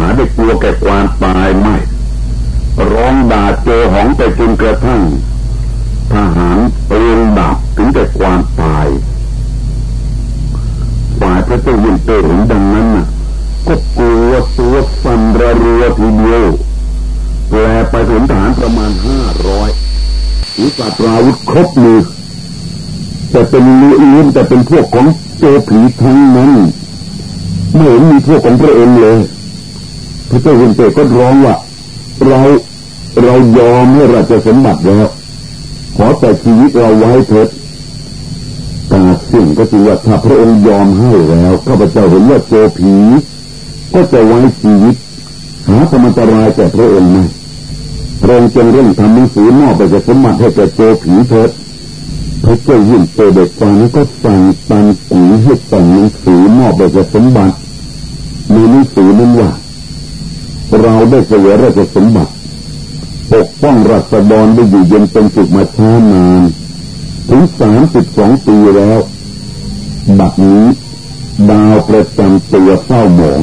หาได้กลัวแก่ความตายไม่ ร้องด่าโจหองไปจนกระทั่งทหารเรียงดาบถึงแต่ความตายฝ่ายพระเจ้ายินเตเห็นดังนั้นน่ะก็กลัวตัวสั่นระรัวทีเดียวแปลไปถึงฐานประมาณห้าร้อยหรือุตตราวุธครบมือแต่เป็นลุ้นแต่เป็นพวกของโจผีทั้งนั้นไม่เห็นมีพวกของพระเองเลย พระเจ้าวินเตก็ร้องว่าเราเรายอมให้ราชสมบัติแล้วขอแต่ชีวิตเราไว้เถิดกาสิ่งก็คือว่าถ้าพระองค์ยอมให้แล้วข้าพเจ้าเห็นว่าโจผี ก็จะไว้ชีวิตหาธรรมตรายแก่พระองค์ไหมพระองค์จึงเร่งทำหนังสือมอบไปจะสมบัติให้แก่โจผีเถิดพระเจ้ายิ่งโตเด็กฟังก็สั่งตันกุยให้แต่งหนังสือมอบไปจะสมบัติในหนังสือนั้นว่า เราได้เสวยราชสมบัติปกป้องรัศดรได้อยู่เย็นเป็นสุขมาช้านาน ถึงสามสิบสองปีแล้ว บัดนี้ ดาวประจำตัวเศร้าหมอง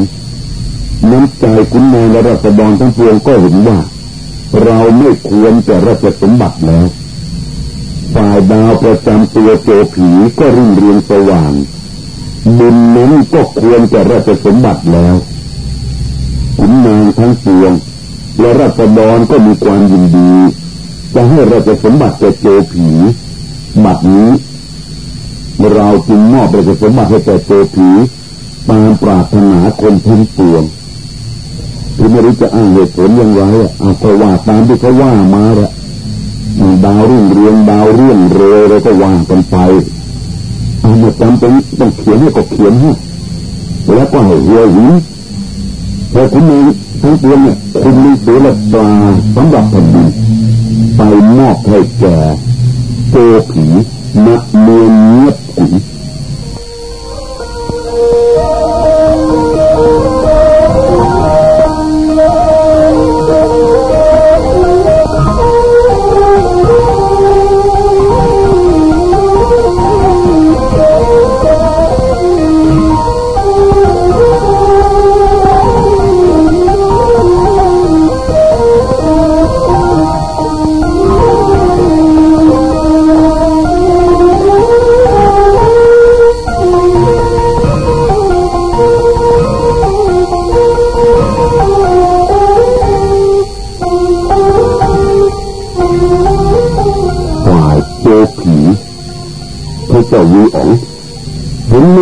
น้ำใจคุณนายและรัศดรทั้งปวงก็เห็นว่า เราไม่ควรจะราชสมบัติแล้วฝ่ายดาวประจำตัวโจผีก็รุ่งเรืองสว่างบุญนั้นก็ควรจะราชสมบัติแล้ว ขุนนางทั้งปวงและราษฎรก็มีความยินดี จะให้เราชสมบัติแก่โจผีบัดนี้ เราจึงมอบราชสมบัติให้แก่โจผีตามปรารถนาคนทั้งปวงที่ไม่รู้จะอ้างเหตุผลอย่างไรอะเอาเพราะว่าตามที่เขาว่ามาละดาวรุ่งเรืองดาวเรื่องเรยแล้วก็วางกันไปเอามาจำเป็นต้องเขียนให้ก็เขียนให้แล้วก็ให้เรียหิน แต่คุณเองทั้งปวงเนี่ยคุณมีตัวละปลาสำหรับแผ่นดินไปมอบให้แก่โกผีนักเมืองเงียบขุน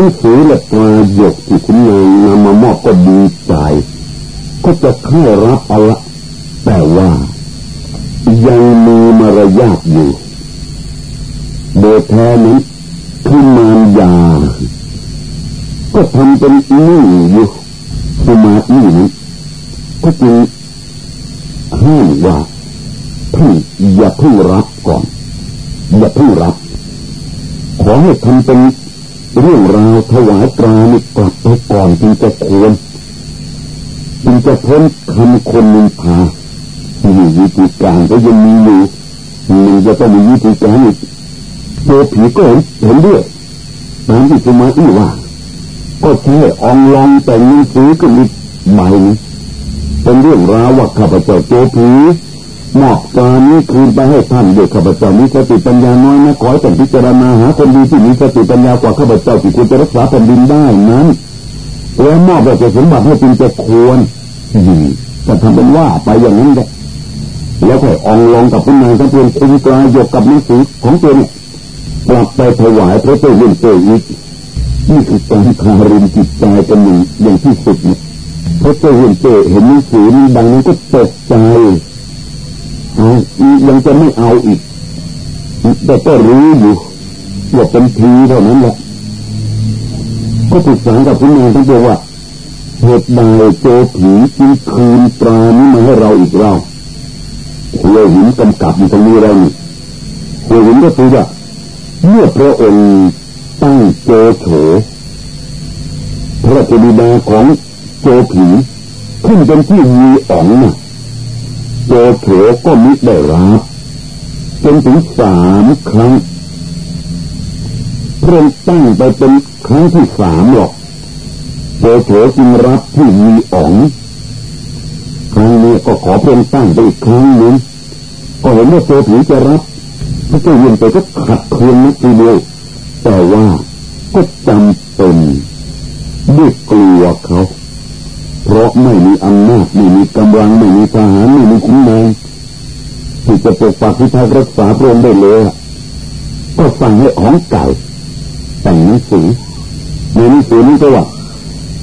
นังสือและปลาหยกที่คุณนายนำมามอบก็ดีใจก็จะเข้ารับเอาละแต่ว่ายังมีมารยาทอยู่โดยแท้นั้นที่มารยา ก็ทำเป็นนิ่งอยู่สมาธินั้ก็จึงห้ามว่าท่านอย่าเพิ่งรับก่อน อย่าเพิ่งรับ ขอให้ทำเป็นเรื่องราวถวายตรานี่กลับไปก่อน จะควรจึงจะพ้นคำคนนินทามีวิธีการก็ยังมีอยู่มันจะต้องมีวิธีการอีกตัวผีก็เห็นเห็นด้วยตามที่คุณมาอีว่า ก็ใช้อองลองแต่งหนังสือขึ้นอีใบนึงเป็นเรื่องราวว่าข้าพเจ้าโจผีมอบการนี้คืนไปให้ท่านเด็กข้าพเจ้ามีสติปัญญาน้อยนะขอให้ท่านพิจารณาหาคนดีที่มีสติปัญญากว่าข้าพเจ้าที่ควรจะรักษาแผ่นดินได้นั้น แล้วมอบราชสมบัติให้เป็นจะควรจะทำเป็นว่าไปอย่างนั้นแหละแล้วค่อยองลงกับผู้นายทั้งปวงคุมกลายยกกับหนังสือของตัวเนี่ยกลับไปถวายพระเจ้าเล่นเตอีกนี่คือการคารินจิตใจกันหนึ่งอย่างที่สุดเนี่ยพระเจ้าเล่นเตเห็นหนังสือนี้ดังนั้นก็ตกใจอ่ายังจะไม่เอาอีกแต่ก็รู้อยู่ว่าเป็นทีเท่านั้นแหละ ก็ปรึกษากับคุณนายที่บอกว่าเหตุใดโจผีจึงคืนตรานี้มาให้เราอีกเราหัวหินกำกับอยู่ตรงนี้เรานี่หัวหินก็คือว่าเมื่อพระองค์ตั้งโจโฉพระบิดาของโจผีขึ้นเป็นที่มีอ๋องน่ะโจโฉก็มิได้รับจนถึงสามครั้ง เพิ่มตั้งไปเป็นครั้งที่สามหรอกโจโฉจึงรับที่มีอ๋องรั้งนี้ก็ขอเพิ่มตั้งไปอีกครั้งหนึ่งก็เห็นว่าโจผีจะรับพระเจ้าเย็นไปก็ขัดคืนนักทีเดียวแต่ว่าก็จำเป็นด้วยกลัวเขา เพราะไม่มีอำนาจไม่มีกำลังไม่มีทหารไม่มีขุนนางที่จะปกปักพิทักษ์รักษาพระองค์ได้เลยก็สั่งให้ของเก่า แต่งหนังสือในหนังสือนี้ก็ว่า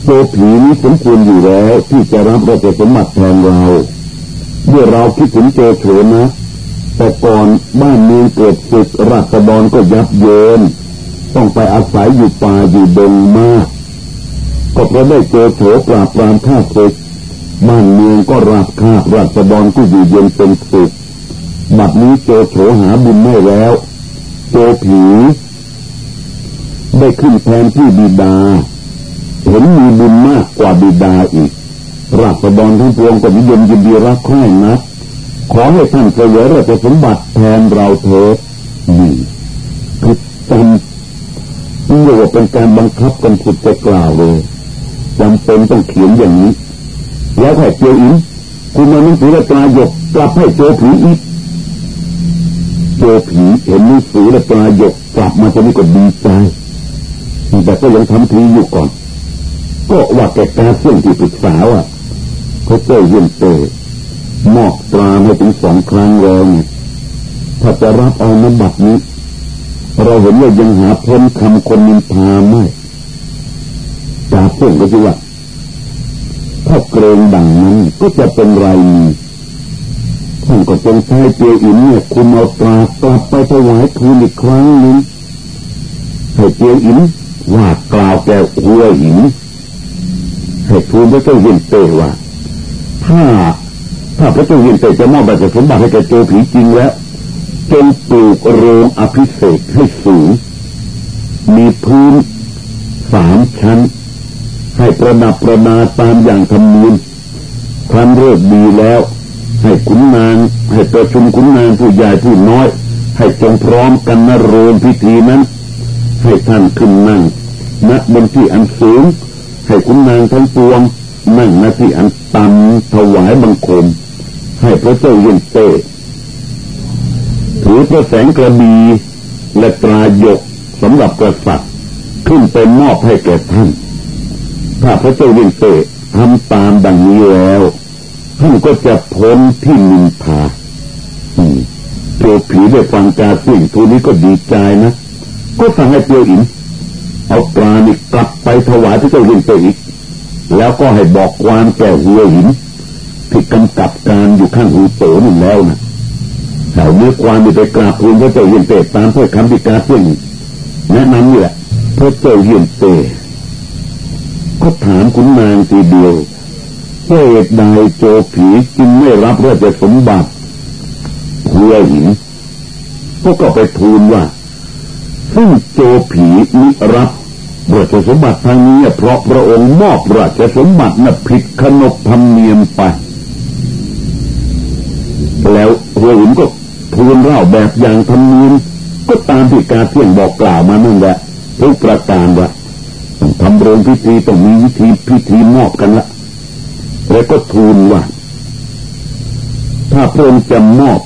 โจผีนี้สมควรอยู่แล้ว ที่จะรับราชสมบัติแทนเราเมื่อเราคิดถึงโจโฉนะ แต่ก่อนบ้านเมืองเกิดศึกราษฎรก็ยับเยิน ต้องไปอาศัยอยู่ป่าอยู่ดงมาก ก็เพราะได้โจโฉปราบปรามข้าศึกบ้านเมืองก็ราบคาบราษฎรก็อยู่เย็นเป็นสุขบัดนี้โจโฉหาบุญไม่แล้วโจผี ได้ขึ้นแทนที่บิดา เห็นมีบุญมากกว่าบิดาอีกราษฎรทั้งปวงก็นิยมยินดีรักใคร่นะขอให้ท่านเสวยราชสมบัติแทนเราเถิดนี่คือจำนี่ว่าเป็นการบังคับกันสุดจะกล่าวเลยจำเป็นต้องเขียนอย่างนี้ แล้วให้เจียวอินคุณมาหนังสือละปลายกกลับให้โจผีอีกโจผีเห็นหนังสือละปลายกกลับมาจะนี่ก็ดีใจ แต่ก็ยังทำทีอยู่ก่อน ก็ว่าแกการเสื่องที่ปรึกษาอะเขาเจ้าเยี่ยมเตมอบตราให้ถึงสองครั้งแล้วเนี่ยถ้าจะรับเอานบัตรนี้ เราเห็นว่ายังหาพ้นคำคนนินทาไม่จาเสื่องก็คือว่าถ้าเกรงดังนั้นก็จะเป็นไรมีท่านก็จงใช้เตียอินเนี่ยคุณเอาตรากลับไปถวายทูลอีกครั้งหนึ่งให้เตียอิน ว่ากล่าวแก่หัวหินให้ทูลพระเจ้าเย็นเตว่า ถ้าถ้าพระเจ้าเย็นเตจะมอบบัตรสมบัติให้แก่โจผีจริงแล้วจงปลูกโรงอภิเษกให้สูง มีพื้นสามชั้น ให้ประดับประดาตามอย่างธรรมเนียมครั้นเลิกดีแล้ว ให้ขุนนางให้ประชุมขุนนางผู้ใหญ่ผู้น้อย ให้จงพร้อมกันนโรงพิธีนั้น ให้ท่านขึ้นนั่งณบนที่อันสูง ให้ขุนนางทั้งปวง นั่งณที่อันต่ำถวายบังคม ให้พระเจ้าเย็นเตถือพระแสงกระบีและตรายกสำหรับกษัตริย์ขึ้นเป็นมอบให้แก่ท่าน ถ้าพระเจ้าเย็นเตทำตามดังนี้แล้วท่านก็จะพ้นที่นินทาโจผีได้ฟังการสิ่งทูนี้ก็ดีใจนะ ก็สั่งให้เตียวอินเอาปลานี่กลับไปถวายพระเจ้าเย็นเตอีก แล้วก็ให้บอกความแก่หัวหินที่กำกับการอยู่ข้างหูโตนี่แล้วนะแถวเนื้อความมีไปกราบทูลพระเจ้าเย็นเตตามถ้อยคำที่การเสี่ยงแนะนำนี่แหละพระเจ้าเย็นเตก็ถามคุณนางทีเดียวเหตุใดโจผีจึงไม่รับราชสมบัติหัวหินก็ก็ไปทูลว่า ซึ่งโจผีนิรับราชสมบัติทางนี้เพราะพระองค์มอบราชสมบัติน่ะผิดขนบธรรมเนียมไป แล้วหัวหินก็ทูลเล่าแบบอย่างธรรมเนียมก็ตามที่กาเที่ยงบอกกล่าวมานั่นแหละทุกประการว่าต้องทำโรงพิธีต้องมีวิธีพิธีมอบกันละแล้วก็ทูลว่า ถ้าพระองค์จะมอบ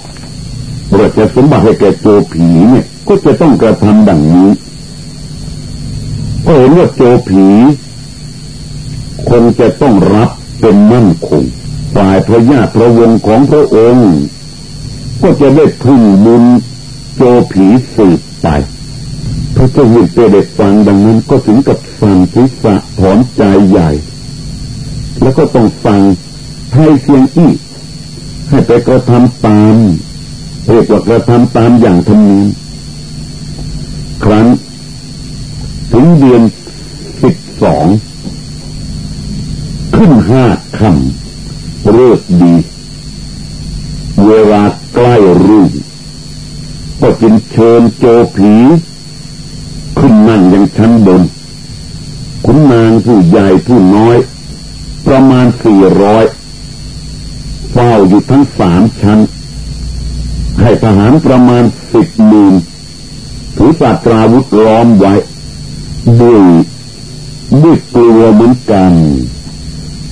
ราชสมบัติให้แก่โจผีเนี่ย ก็จะต้องกระทำดังนี้ก็เห็นว่าโจผีคนจะต้องรับเป็นมั่นคงฝ่ายพระญาติพระวงศ์ของพระองค์ ก็จะได้พึ่งบุญโจผีสืบไปพระเจ้าหุ่นเตเด็กฟังดังนั้นก็ถึงกับสั่นทิศะถอนใจใหญ่ แล้วก็ต้องฟังไทยเสียงอี้ให้ไปกระทำตามเรียกว่ากระทำตามอย่างธรรมเนียม ครั้นถึงเดือนสิบสอง ขึ้นห้าคำเลิกดี เวลาใกล้รุ่งก็จึงเชิญโจผี ขึ้นนั่งยังชั้นบน ขุนนางผู้ใหญ่ผู้น้อย ประมาณสี่ร้อยเฝ้าอยู่ทั้งสามชั้นให้ทหารประมาณสิบหมื่น ถือศาสตราวุธล้อมไว้ด้วยด้วยกลัวเหมือนกัน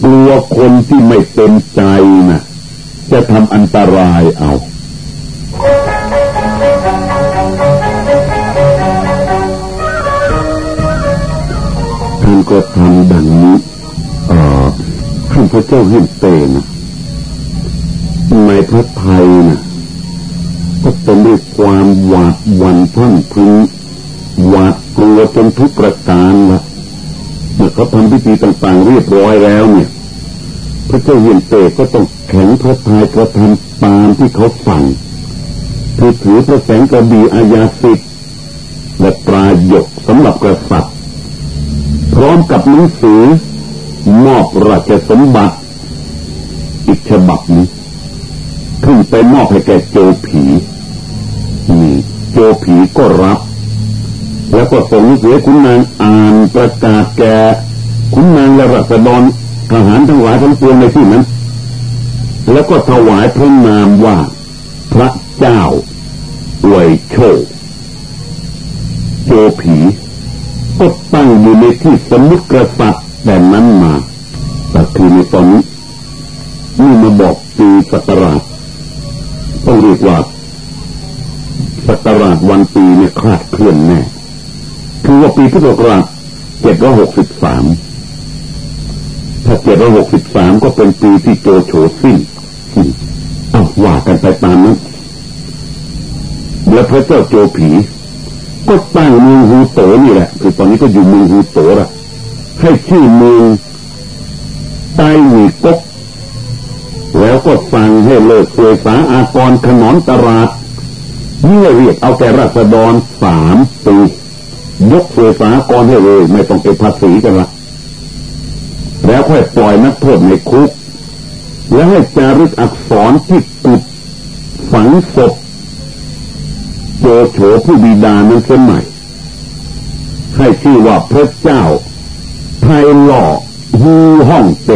กลัวคนที่ไม่เต็มใจนะ่ะ จะทำอันตรายเอาท่านก็ทำดังนี้ท่านพระเจ้าเห็นเตนะในพระไทยนะ ก็เป็นด้วยความหวาดหวั่นพันพึงหวาดกลัวจนทุกประการละเมื่อเขาทำพิธีต่างๆเรียบร้อยแล้วเนี่ย พระเจ้าเห็นเตก็ต้องแข็งพระทัยกระทำตามที่เขาสั่งคือถือพระแสงกระบี่อาญาสิทธิ์และปลายหยกสำหรับกษัตริย์พร้อมกับหนังสือมอบราชสมบัติ อีกฉบับนี้ ขึ้นไปมอบให้แก่โจผีนี่โจผีก็รับ แล้วก็ส่งเสียคุณนางอ่านประกาศแก่คุณนางและรัษฎรทหารทั้งหลายทั้งปวงในที่นั้น แล้วก็ถวายพระนามว่า พระเจ้าอวยโชคโจผีก็ตั้งอยู่ในที่สมุทรกษัตริย์แต่นั้นมาแต่คือในตอนนี้นี่มาบอกปีศักราช ต้องเรียกว่าศักราชวันปีเนี่ยคลาดเคลื่อนแน่คือว่าปีพุทธศักราชเจ็ดร้อยหกสิบสามถ้าเจ็ดร้อยหกสิบสามก็เป็นปีที่โจโฉสิ้นเอาว่ากันไปตามนั้นและพระเจ้าโจผี ก็ตั้งเมืองฮูโตนี่แหละ คือตอนนี้ก็อยู่เมืองฮูโตละให้ชื่อเมืองไต้หวีกก แล้วก็สั่งให้เลิกเสวยสาอากรขนอนตลาดเมื่อเรียกเอาแก่รัษฎรสามปียกเสวยสากรให้เลยไม่ต้องเก็บภาษีกันละแล้วค่อยปล่อยนักโทษในคุก แล้วให้จารึกอักษรที่กุดฝังศพโจโฉผู้บิดานั้นเสียใหม่ ให้ชื่อว่าพระเจ้าไทยหล่อฮูฮ่องเต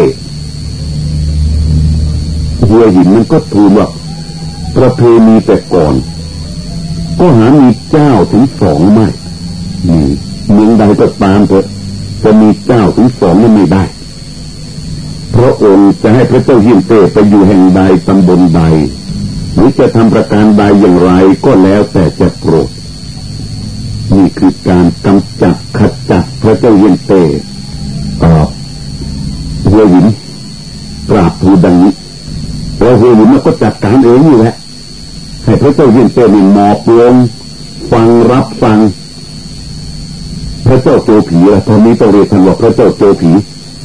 หัวหินมันก็ทูลว่าประเพณีแต่ก่อน ก็หามีเจ้าถึงสองไม่มีเมืองใดก็ตามเถอะจะมีเจ้าถึงสองนั่นไม่ได้ พระองค์จะให้พระเจ้าหินเตไปอยู่แห่งใดตำบลใด หรือจะทำประการใดอย่างไรก็แล้วแต่จะโปรด นี่คือการกำจัดขจัดพระเจ้าหินเตตอบหัวหินกราบทูดังนี้ แล้วหัวหินมันก็จัดการเองอยู่แหละให้พระเจ้าหินเตนี่หมอบลงฟังรับฟัง พระเจ้าโจผีละตอนนี้ต้องเรียกท่านว่าพระเจ้าโจผี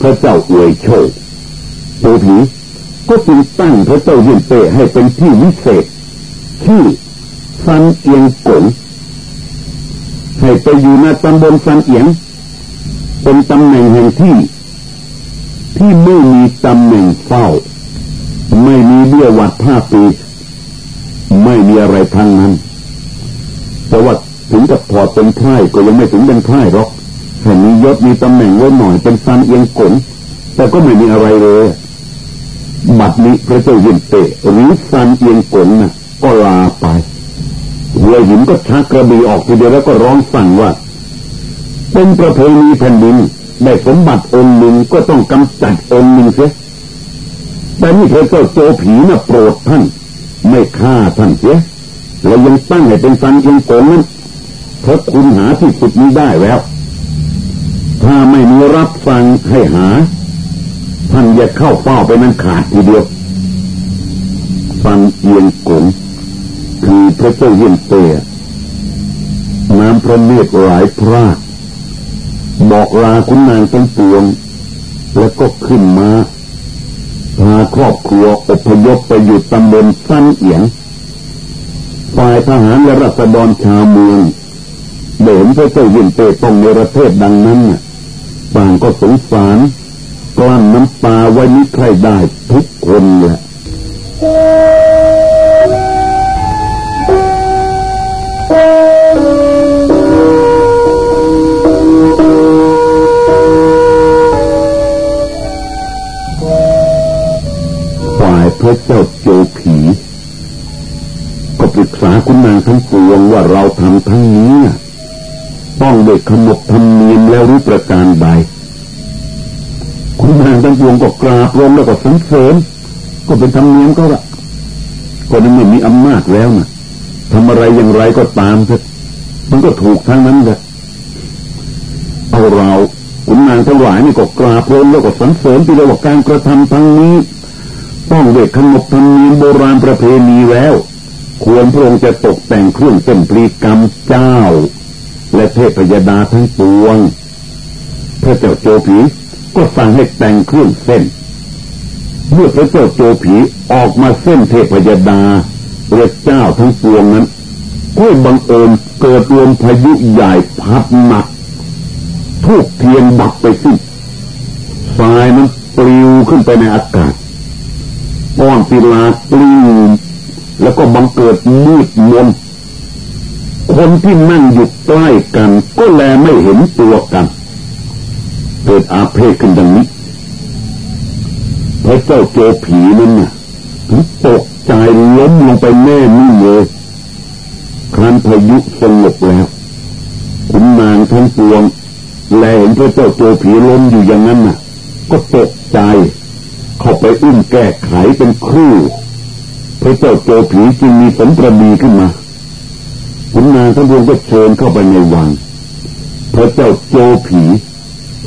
พระเจ้าอวยโชคโจผีก็จึงตั้งพระเจ้าหินเตให้เป็นที่วิเศษที่ซันเอียงกงให้ไปอยู่ในตำบลซันเอียง เป็นตำแหน่งแห่งที่ ที่ไม่มีตำแหน่งเฝ้า ไม่มีเบี้ยวัดผ้าปีไม่มีอะไรทั้งนั้นแต่ว่าถึงกับถอดเป็นไพร่ก็ยังไม่ถึงเป็นไพร่หรอกแค่มียศมีตำแหน่งไว้หน่อยเป็นซันเอียงกงแต่ก็ไม่มีอะไรเลยบัดนี้พระเจ้ายินเตหรือซันเอียงกงน่ะ ก็ลาไปหัวหินก็ชักกระบี่ออกทีเดียวแล้วก็ร้องสั่งว่า เป็นประเพณีแผ่นดินได้สมบัติองค์หนึ่งก็ต้องกำจัดองค์หนึ่งเสีย แต่นี่พระเจ้าโจผีน่ะโปรดท่าน ไม่ฆ่าท่านเสียแล้วยังตั้งให้เป็นสันเอียงโกงนั้นเพราะคุณหาที่สุดนี้ได้แล้ว ถ้าไม่มีรับฟังให้หา ท่านจะเข้าเฝ้าไปนั้นขาดทีเดียว ฟันเอียงโกงคือพระเจ้าเยี่ยนเตะน้ำพระเนตรหลายพระบอกลาคุณนางทั้งปวง แล้วก็ขึ้นมา พาครอบครัวอพยพไปอยู่ตำบลสั้นเอียง ฝ่ายทหารและรัษฎรชาวเมืองเดินไปเจ้ายินเตต้องในประเทศดังนั้นบางก็สงสารกลั้นน้ำตาไว้นิใครได้ทุกคนแหละ พระเจ้าโจผี ก็ปรึกษาคุณนางทั้งปวงว่าเราทำทั้งนี้ ต้องเด็กขนบธรรมเนียมแล้วรู้ประการใดคุณนางทั้งปวงก็กราบลงแล้วก็สรรเสริญก็เป็นธรรมเนียมก็ละก็นั้นไม่มีอำนาจแล้วนะทำอะไรอย่างไรก็ตามเถอะมันก็ถูกทั้งนั้นเลยเอาเราขุนนางทั้งหลายนี่ก็กราบลงแล้วก็สรรเสริญที่เราว่าการกระทำทั้งนี้ ต้องเด็กขนบธรรมเนียมโบราณประเพณีแล้ว ควรพระองค์จะตกแต่งเครื่องเส้นปรีกรรมเจ้า และเทพยดาทั้งปวงพระเจ้าโจผีก็สั่งให้แต่งเครื่องเส้น เมื่อพระเจ้าโจผีออกมาเส้นเทพยดาพระเจ้าทั้งปวงนั้นก็บังเอิญเกิดลมพายุใหญ่พัดหนักทุกเทียนดับไปสิ้นทรายนั้นปลิวขึ้นไปในอากาศ ก้อนศิลาปลิวแล้วก็บังเกิดมืดมนคนที่นั่งอยู่ใกล้กัน ก็แลไม่เห็นตัวกัน เกิดอาเพศขึ้นดังนี้พระเจ้าโจผีนั้นน่ะถึงตกใจล้มลงไปแน่นิ่งเลยครั้นพายุสงบแล้วขุนนางทั้งปวงแลเห็นพระเจ้าโจผีล้มอยู่อย่างนั้นน่ะ ก็ตกใจ เข้าไปอุ้มแก้ไขเป็นครู่พระเจ้าโจผีจึงมีสมประดีขึ้นมาขุนนางทั้งวงก็เชิญเข้าไปในวังพระเจ้าโจผี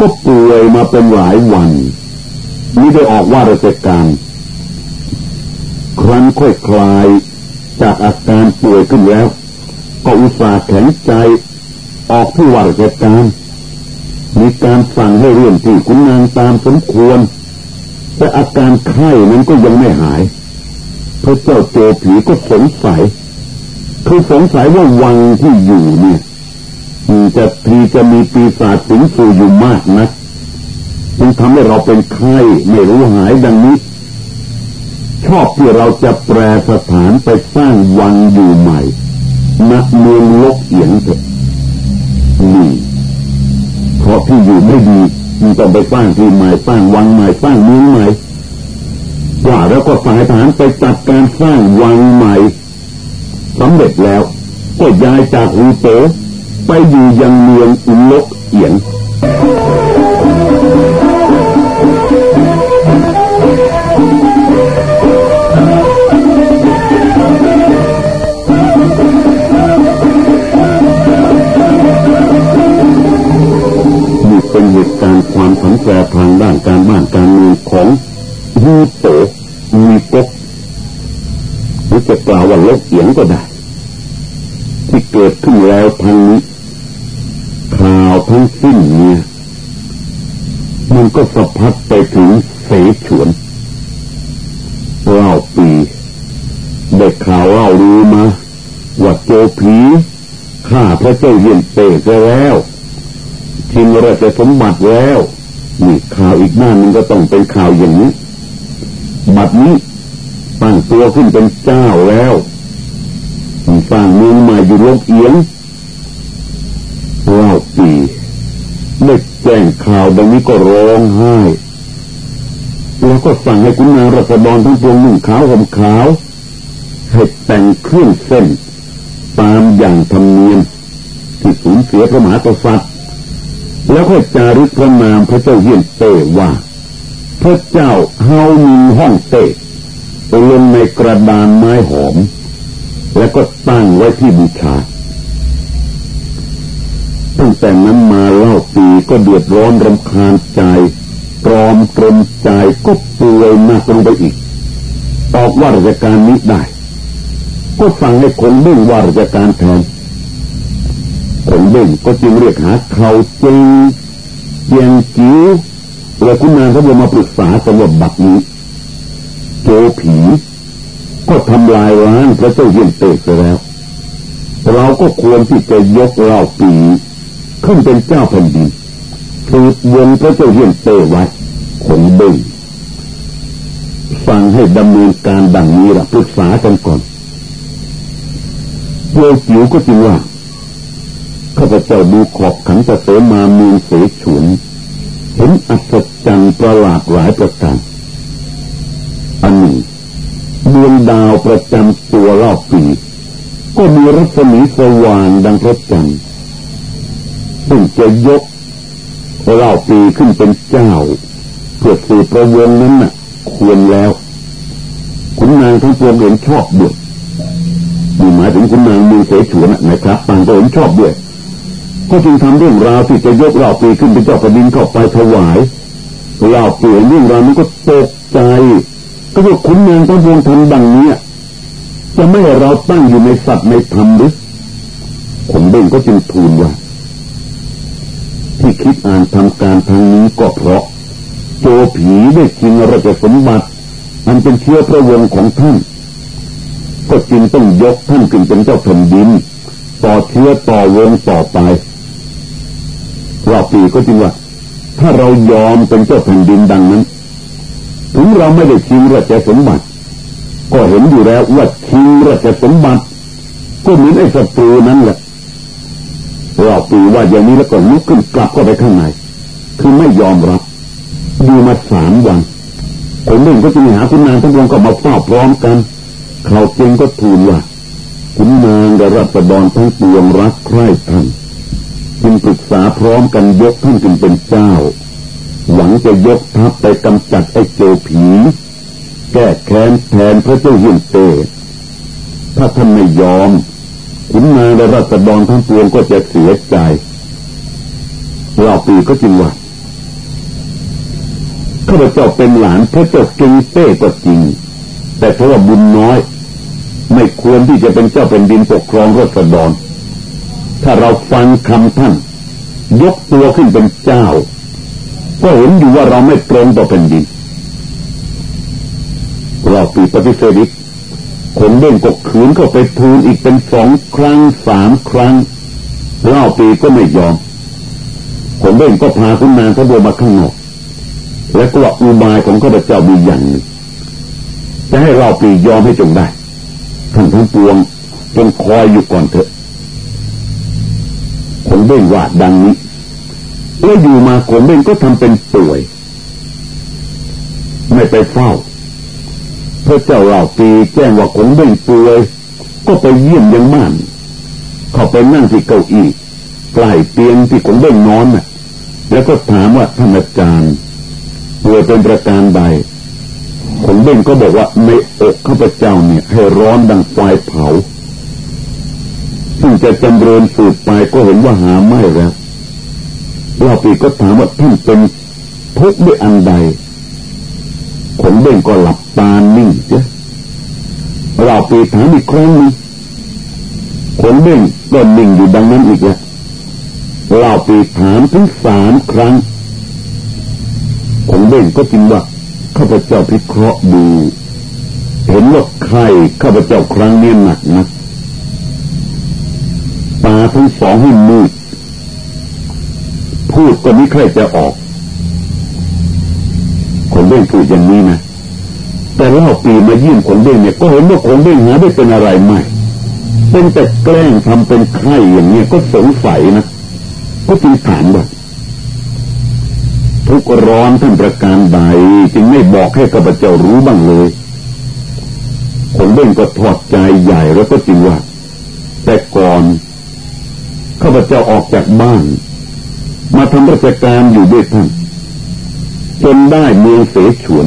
ก็ป่วยมาเป็นหลายวันนี่ได้ออกว่าราชการครั้นค่อยคลายจากอาการป่วยขึ้นแล้ว ก็อุตส่าห์แข็งใจออกที่ว่าราชการมีการสั่งให้เรียนที่คุณนางตามสมควร แต่อาการไข้นั้นก็ยังไม่หาย พระเจ้าโจผีก็สงสัย คือสงสัยว่าวังที่อยู่เนี่ยจะทีจะมีปีศาจสิงสู่อยู่มากนะจึงทำให้เราเป็นไข้ไม่รู้หายดังนี้ ชอบที่เราจะแปลสถานไปสร้างวังอยู่ใหม่ณเมืองลกเอียงเถอะนี่เพราะที่อยู่ไม่ดี มันต้องไปสร้างที่ใหม่สร้างวังใหม่สร้างเมืองใหม่ว่าแล้วก็สายฐานไปจัดการสร้างวังใหม่สำเร็จแล้วก็ย้ายจากอูโตไปอยู่ยังเมืองอุลกเอียง ตุการณ์ความผันแปรทางด้านการบ้านการเมืองของยูโตมีกกหรือจะกล่าวว่าลกเอียงก็ได้ ที่เกิดขึ้นแล้วทางนี้ข่าวทั้งสิ้นเนี่ยมันก็สะพัดไปถึงเสฉวนเล่าปีได้ข่าวเล่ารู้มาว่าโจผีฆ่าพระเจ้าเยียนเตะแล้ว ชิงราชสมบัติแล้วนี่ข่าวอีกหน้านึงก็ต้องเป็นข่าวอย่างนี้ บัดนี้ตั้งตัวขึ้นเป็นเจ้าแล้วสร้างเมืองใหม่อยู่ลบเอียงเล่าปีได้แจ้งข่าวดังนี้ก็ร้องไห้แล้วก็สั่งให้คุณนางรัศดรทั้งปวงนุ่งขาวห่มขาวให้แต่งเครื่องเส้น ตามอย่างธรรมเนียมที่สูญเสียพระมหากษัตริย์ แล้วก็จารึกพระนามพระเจ้าเฮียนเต้ว่า พระเจ้าเฮามีห้องเต้ไปลงในกระดานไม้หอม แล้วก็ตั้งไว้ที่บูชาตั้งแต่นั้นมาเล่าปีก็เดือดร้อนรำคาญใจตรอมตรมใจก็ป่วยหนักลงไปอีกออกว่าราชการนี้ได้ ก็สั่งให้คนเบ่งว่าราชการแทน คนเบ่งก็จึงเรียกหาเขาจิงเจียงจิ๋วและคุณนางเขาจะมาปรึกษาสำหรับบัตรนี้โจผี ก็ทำลายล้างพระเจ้าเยี่ยนเตกไปแล้ว เราก็ควรที่จะยกเล่าปีขึ้นเป็นเจ้าแผ่นดินสืบวงพระเจ้าเยี่ยนเตไว้คนเบ่งฟังให้ดำเนินการดังนี้ละปรึกษากันก่อนโยจิ๋วก็จึงว่า ข้าพเจ้าดูขอบขันจะเสมาเมืองเสฉวนเห็นอัศจรรย์ประหลาดหลายประการอันหนึ่งดวงดาวประจำตัวรอบปี ก็มีรัศมีสว่างดังพระจันทร์ซึ่งจะยกรอบปีขึ้นเป็นเจ้า เพื่อสืบประวงนั้นน่ะ ควรแล้วขุนนางทั้งปวงเห็นชอบด้วยมีหมายถึงขุนนางมีเสฉวนนะครับต่างก็เห็นชอบด้วย ก็จึงทำเรื่องราวที่จะยกเหล่าปีขึ้นเป็นเจ้าแผ่นดินเข้าไปถวายเหล่าปีเรื่องราวนี้ก็ตกใจ ก็ว่าขุนนางทั้งวงทำดังนี้จะไม่ให้เราตั้งอยู่ในสัตว์ในธรรมหรือขงเบ่งก็จึงทูลว่า ที่คิดอ่านทำการทางนี้ก็เพราะ โจผีได้จริงราชสมบัติมันเป็นเชื้อพระวงศ์ของท่าน ก็จึงต้องยกท่านขึ้นเป็นเจ้าแผ่นดิน ต่อเชื้อต่อวงต่อไป ว่าปีก็จริงว่า ถ้าเรายอมเป็นเจ้าแผ่นดินดังนั้น ถึงเราไม่ได้ชิงราชสมบัติ ก็เห็นอยู่แล้วว่าชิงราชสมบัติ ก็เหมือนไอ้ศัตรูนั้นแหละเราปีว่าอย่างนี้แล้วก็ลุกขึ้นกลับเข้าไปข้างในคือไม่ยอมรับอยู่มาสามวันคนหนึ่งก็จะมีหาคุณนางทั้งวงก็มาเฝ้าพร้อมกัน เขาเจงก็ทูลว่าคุณนางกับรัศดรทั้งปวงรักใคร่ท่าน จึงปรึกษาพร้อมกันยกท่านจึงเป็นเจ้า หวังจะยกทัพไปกำจัดไอ้โจผี แก้แค้นแทนพระเจ้าเฮียนเต ถ้าท่านไม่ยอมขุนนางและรัศดรทั้งปวงก็จะเสียใจเราปีก็จึงว่าข้าพเจ้าเป็นหลานพระเจ้าเกงเต้ก็จริง แต่เพราะว่าบุญน้อย ไม่ควรที่จะเป็นเจ้าเป็นดินปกครองรัศดร ถ้าเราฟังคำท่าน ยกตัวขึ้นเป็นเจ้า ก็เห็นอยู่ว่าเราไม่ตรงต่อเป็นดินเราปีปฏิเสธอีกคนเด่นกกขืนเข้าไปทูลอีกเป็นสองครั้งสามครั้งเล่าปีก็ไม่ยอมคนเด่นก็พาคุณนางเขาเดินมาข้างนอกและก็อุบายของข้าพเจ้ามีอย่างหนึ่งจะให้เราปียอมให้จงได้ท่านทั้งปวงจงคอยอยู่ก่อนเถอะ คนเด่นว่าดังนี้ แล้วอยู่มาคนเด่นก็ทำเป็นป่วย ไม่ไปเฝ้าพระเจ้าเหล่าปีแจ้งว่าคงไม่ป่วย ก็ไปเยี่ยมยังม่านเขาไปนั่งที่เก้าอี้ใกล้เตียงที่คงเบ่งนอนน่ะ แล้วก็ถามว่าท่านอาจารย์ป่วยเป็นประการใดคงเบ่งก็บอกว่าในอกข้าพเจ้าเนี่ยให้ร้อนดังไฟเผา ซึ่งจะจำเริญสืบไปก็เห็นว่าหาไม่แล้วเราปีก็ถามว่าท่านเป็นทุกข์ด้วยอันใดขนเบ่งก็หลับตานิ่งเจ้เราปีถามอีกครั้งนึงขนเบ่งก็นิ่งอยู่ดังนั้นอีกแล้วเราปีถามถึงสามครั้งขนเบ่งก็จริงว่าข้าพเจ้าพิเคราะห์ดูเห็นว่าใครข้าพเจ้าครั้งนี้หนักนะตา ทั้งสองให้มืด พูดก็ไม่ใครจะออก คนเด้งพูดอย่างนี้นะแต่เล่าปีมายื่นคนเด้งเนี่ย ก็เห็นว่าคนเด้งหาได้เป็นอะไรไม่เป็นแต่แกล้งทำเป็นไข้อย่างเนี้ยก็สงสัยนะก็จึงถามว่าทุกร้อนท่านประการใดจึงไม่บอกให้ข้าพเจ้ารู้บ้างเลยคนเด้งก็ทอดใจใหญ่แล้วก็จริงว่า แต่ก่อน ข้าพเจ้าออกจากบ้าน มาทำราชการอยู่ด้วยท่านจนได้เมืองเสฉวน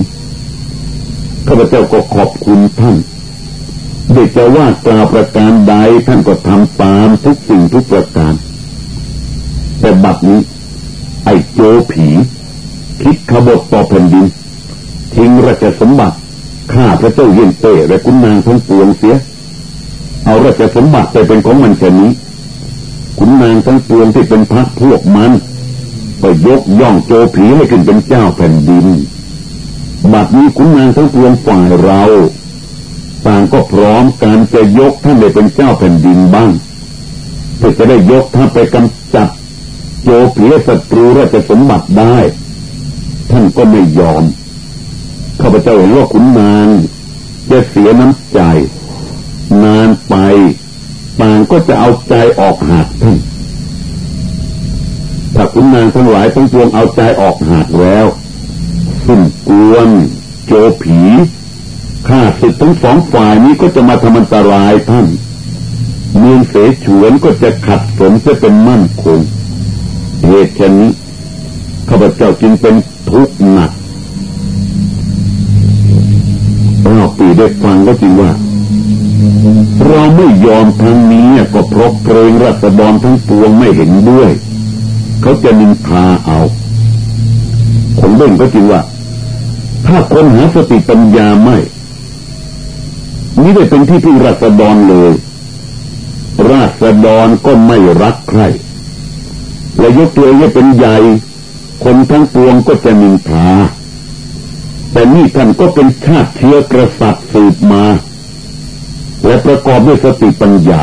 ข้าพเจ้าก็ขอบคุณท่านเด็กจะว่ากล่าวประการใดท่านก็ทำตามทุกสิ่งทุกประการ แต่บัดนี้ ไอ้โจผี คิดขบฏต่อแผ่นดิน ทิ้งราชสมบัติฆ่าพระเจ้าเยนเต้และคุณนางทั้งปวงเสีย เอาราชสมบัติไปเป็นของมันแค่นี้ คุณนางทั้งปวงที่เป็นพักพวกมันก็ยกย่องโจผีให้ขึ้นเป็นเจ้าแผ่นดิน บัดนี้คุณนางทั้งปวงฝ่ายเราต่างก็พร้อมการจะยกท่านได้เป็นเจ้าแผ่นดินบ้างเพื่อจะได้ยกท่านไปกำจัดโจผีศัตรูราชสมบัติได้ ท่านก็ไม่ยอมข้าพเจ้าเห็นว่าขุนนางจะเสียน้ำใจ นานไป ต่างก็จะเอาใจออกหักท่านถ้าคุณนางทั้งหลายต้องปวงเอาใจออกหากแล้วสุ่มกวนโจผีข้าศึกทั้งสองฝ่ายนี้ก็จะมาทำอันตรายท่านเมืองเสฉวนก็จะขัดสนจะเป็นมั่นคงเหตุเช่นนี้ข้าพเจ้าจึงเป็นทุกข์หนักเราปีได้ฟังก็จริงว่า เราไม่ยอมทางนี้ก็เพราะเกรงรัษฎรทั้งปวงไม่เห็นด้วย เขาจะนินทาเอาคนเบ่งก็จริงว่า ถ้าคนหาสติปัญญาไม่นี่ได้เป็นที่พึ่งรัษฎรเลย ราษฎรก็ไม่รักใคร และยกตัวเองเป็นใหญ่ คนทั้งปวงก็จะนินทาแต่นี่ท่านก็เป็นชาติเชื้อกษัตริย์สืบมา และประกอบด้วยสติปัญญา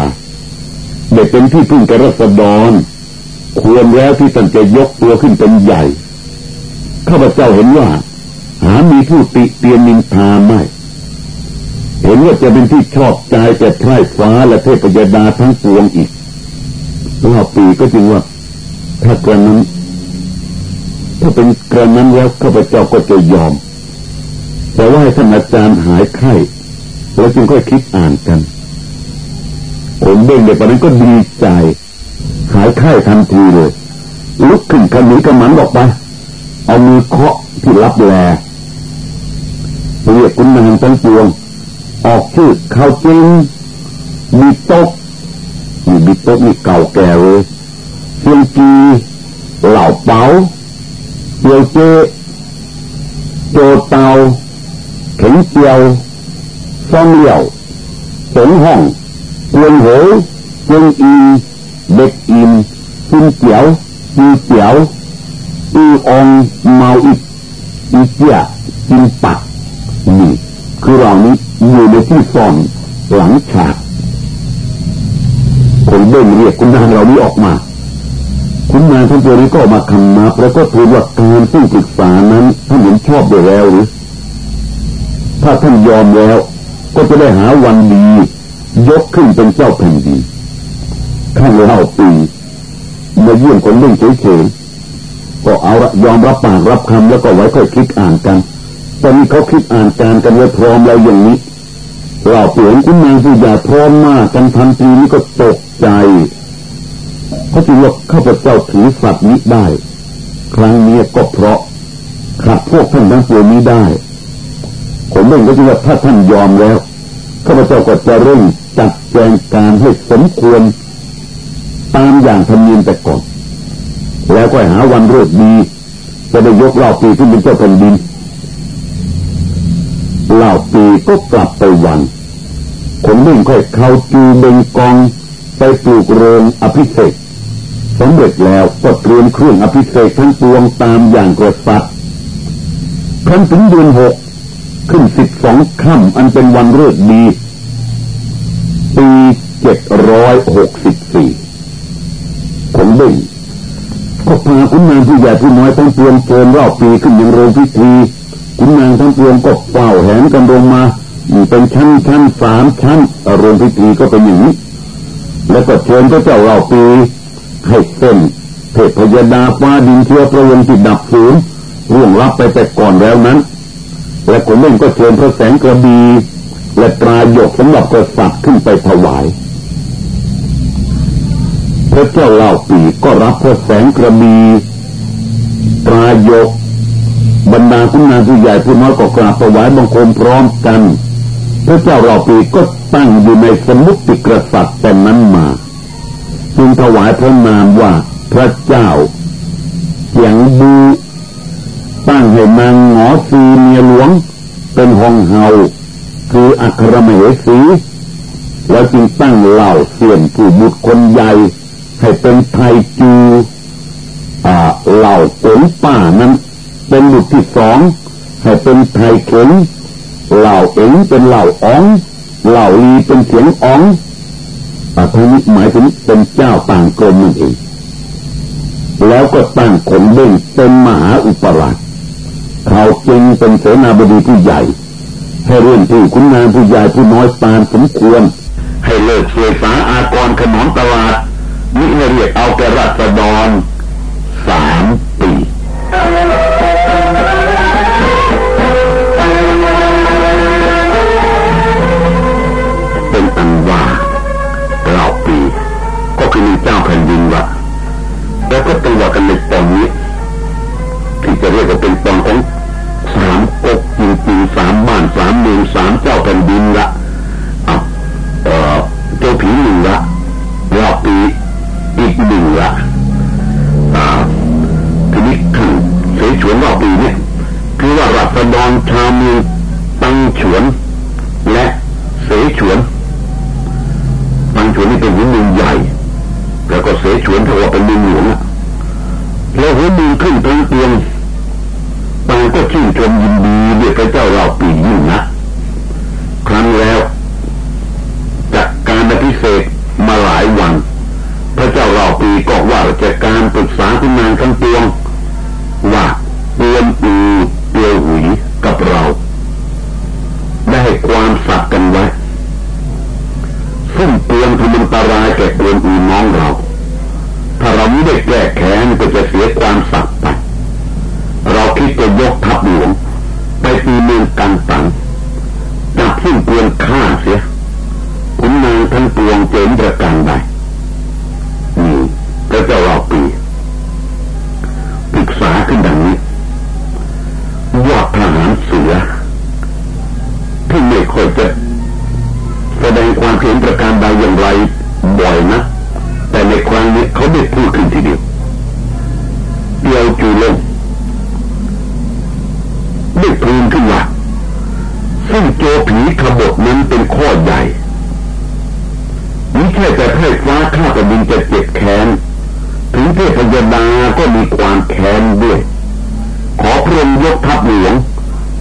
ได้เป็นที่พึ่งแก่รัษฎรควรแล้วที่ท่านจะยกตัวขึ้นเป็นใหญ่ ข้าพเจ้าเห็นว่า หามีผู้ติเตียนนินทาไม่ เห็นว่าจะเป็นที่ชอบใจแต่ไพร่ฟ้าและเทพยดาทั้งปวงอีกรอบปีก็จึงว่า ถ้ากระนั้น ถ้าเป็นกระนั้นแล้วข้าพเจ้าก็จะยอม แต่ว่าให้ท่านอาจารย์หายไข้ แล้วจึงค่อยคิดอ่านกัน ผมเบ่งเด็กตอนนั้นก็ดีใจ หายไข้ทันทีเลย ลุกขึ้นขมีกระมันบอกไป เอามือเคาะที่รับแลเรียกคุณนางทั้งปวง ออกชื่อเขาจริงมีโต๊ะมีบิโต๊ะมีเก่าแก่เลยเซียงจีเหล่าเปาเตียวเจโจเตาเข็งเตียว ซ่อมเหลี่ยวสงห้องเวียนโหเวียนอีเด็กอินขึ้นเจียวจีเจียวอีองเมาอีกอีเจียกินปักนี่คือเรานี้อยู่ในที่ซ่อนหลังฉากคนเบ่งเรียกคุณนางเรานี้ออกมาคุณนางท่านตัวนี้ก็มาคำนับแล้วก็ทูลว่าการซึ่งศึกษานั้นท่านเห็นชอบได้แล้วหรือถ้าท่านยอมแล้ว ก็จะได้หาวันดียกขึ้นเป็นเจ้าแผ่นดินข้างเล่าปีมาเยี่ยมคนเล่นเฉยๆก็เอายอมรับปากรับคำแล้วก็ไว้ค่อยคิดอ่านกันตอนนี้เขาคิดอ่านการกันไว้พร้อมแล้วอย่างนี้เราเปลี่ยนคุณนางผู้ใหญ่พร้อมมากกันทันทีนี้ก็ตกใจเขาจึงว่าข้าพเจ้าถือสัตว์นี้ได้ ครั้งนี้ก็เพราะขัดพวกท่านทั้งปวงนี้ได้ ผมเองก็จึงว่าถ้าท่านยอมแล้วข้าพเจ้าก็จะเร่งจัดแจงการให้สมควร ตามอย่างธรรมเนียมแต่ก่อน แล้วก็หาวันเลิกดีจะได้ยกเล่าปีที่เป็นเจ้าแผ่นดินเล่าปีก็กลับไปวันคนนึ่งค่อยเข้าจูเบงกองไปปลูกโรงอภิเษกสำเร็จแล้วก็เตรียมเครื่องอภิเษกทั้งปวงตามอย่างกระสัดครั้นถึงเดือนหก ขึ้นสิบสองค่ำอันเป็นวันเลิกดี ปีเจ็ดร้อยหกสิบสี่คนเบ่งก็พาคุณนางผู้ใหญ่ผู้น้อยทั้งปวงเชิญรอบปีขึ้นยังโรงพิธีคุณนางทั้งปวงก็เฝ้าแหนกันลงมาอยู่เป็นชั้นชั้นสามชั้นโรงพิธีก็เป็นอย่างนี้แล้วก็เชิญพระเจ้าเราปีให้เส้นเทพยดาฟ้าดินเชื้อพระวงศ์ที่ดับสูญร่วงรับไปแต่ก่อนแล้วนั้น และคนเล่นก็เชิญพระแสงกระบี และตรายกสำหรับกษัตริย์ขึ้นไปถวาย พระเจ้าเล่าปีก็รับพระแสงกระบีตรายก บรรดาคุณนางผู้ใหญ่ผู้น้อยก็กราบถวายบังคมพร้อมกัน พระเจ้าเราปีก็ตั้งอยู่ในสมุติกษัตริย์แต่นั้นมาจึงถวายพระนามว่าพระเจ้าเสียงบู ให้นางหงอซีเมียหลวง เป็นหองเฮาคืออัครมเหสี แล้วจึงตั้งเหล่าเสียนผู้บุตรคนใหญ่ ให้เป็นไทยจูเหล่าผงป่านั้นเป็นบุตรที่สองให้เป็นไทยเข็งเหล่าเอ็งเป็นเหล่าอ๋องเหล่าลีเป็นเสียงอ๋องอาทนี้หมายถึงเป็นเจ้าต่างกรมนั่นเอง แล้วก็ตั้งขนเบ่งเป็นมหาอุปราช เขาจึงเป็นเสนาบดีผู้ใหญ่ ให้เรื่องที่คุณนางผู้ใหญ่ผู้น้อยตามสมควร ให้เลิกเสียสาอากรขนมตลาดนี่เรียกเอาแก่รัษฎรสามปี ก็คือมีเจ้าแผ่นดินวะแล้วก็ตัวกันในตอนนี้ ที่จะเรียกว่าเป็นกองของสามก๊กจริงๆสามบ้านสามเมืองสามเจ้าแผ่นดินละเออเจ้าผีหนึ่งละรอบปีอีกหนึ่งละทีนี้ขึ้นเสฉวนรอบปีเนี่ยคือว่ารัศดรชาวเมืองตังฉวน และเสฉวนตังฉวนนี่เป็นเมืองใหญ่ แล้วก็เสฉวนถือว่าเป็นเมืองหลวงอะแล้วหัวเมืองขึ้นเป็นเตียง ต่างก็ชื่นชมยินดีด้วยพระเจ้าเราปียิ่งนะครั้งแล้วจากการอภิเษกมาหลายวัน พระเจ้าเราปีก็ว่าจะการปรึกษาคุณนางทั้งปวงว่าเตียนอูเตียวหุยกับเรา ได้ให้ความสัตย์กันไว้ซึ่งเตียนทำอันตรายแก่เตียนอูน้องเรา ถ้าเราไม่ได้แก้แค้นก็จะเสียความสัตย์ไป เราคิดจะยกทัพ หลวง ไปตีเมืองกันตังจับซึ่งเตียนฆ่าเสียคุณนางทั้งปวงเจนประการใ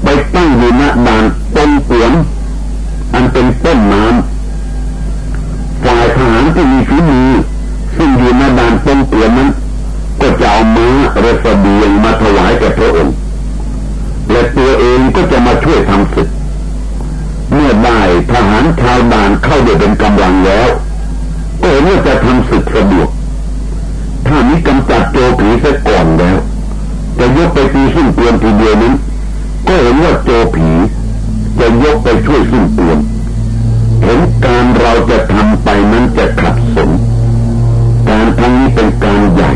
ไปตั้งอยู่ณด่านต้นปวนอันเป็นต้นน้ำฝ่ายทหารที่มีฝีมือซึ่งอยู่ณด่านต้นปวนนั้น ก็จะเอาม้าเรือสเบียงมาถวายแก่พระองค์และตัวเองก็จะมาช่วยทำศึกเมื่อได้ทหารชาวด่านเข้าเดือเป็นกำลังแล้ว ก็เห็นว่าจะทำศึกสะดวกถ้านี้กำจัดโจผีซะก่อนแล้วจะยกไปตีซึ่งเปลี่ยนทีเดียวนั้น ก็เห็นว่าโจผีจะยกไปช่วยซึ่งเปลี่ยนเห็นการเราจะทำไปนั้นจะขัดสนการทั้งนี้เป็นการใหญ่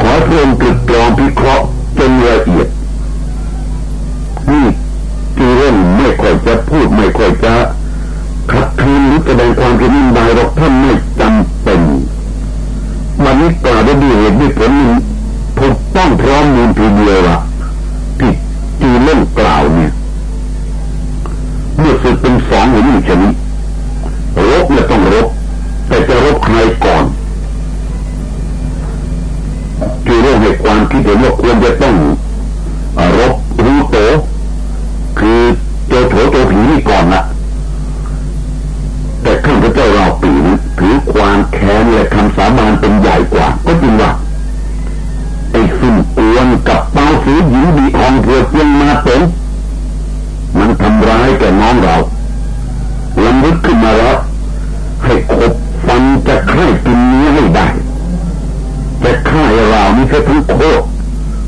ขอเพื่อนตรึกตรองพิเคราะห์จนละเอียดนี่คือเรื่องไม่ค่อยจะพูดไม่ค่อยจะขัดขืนหรือแสดงความเป็นนินดาหรอกท่านไม่จำเป็นวันนี้กล่าวได้ด้วยเหตุด้วยผลถูกต้องพร้อมมูลทีเดียวละที่จี เล่นกล่าวเนี่ยเมื่อสึกเป็นสองหรือหนึ่งชนิดรบเนี่ยต้องรบ แต่จะรบใครก่อนจีเรื่องให้ความคิดเห็นว่าควรจะต้องรบรู้โตคือเจอโถโตผีนี่ก่อนละแต่ข้าพเจ้าเราปีนถือความแค้นและคำสาบานเป็นใหญ่กว่า ก็จริงว่าไอ้สุ่มกวนกับ สือหญิงดีองเพื่อเพียงมาตงมันทำร้ายแก่น้องเราลำลึกขึ้นมาแล้ว ให้ขบฟันจะไข่กินเนื้อให้ได้จะฆ่าเรานี่แค่ทั้งโคตร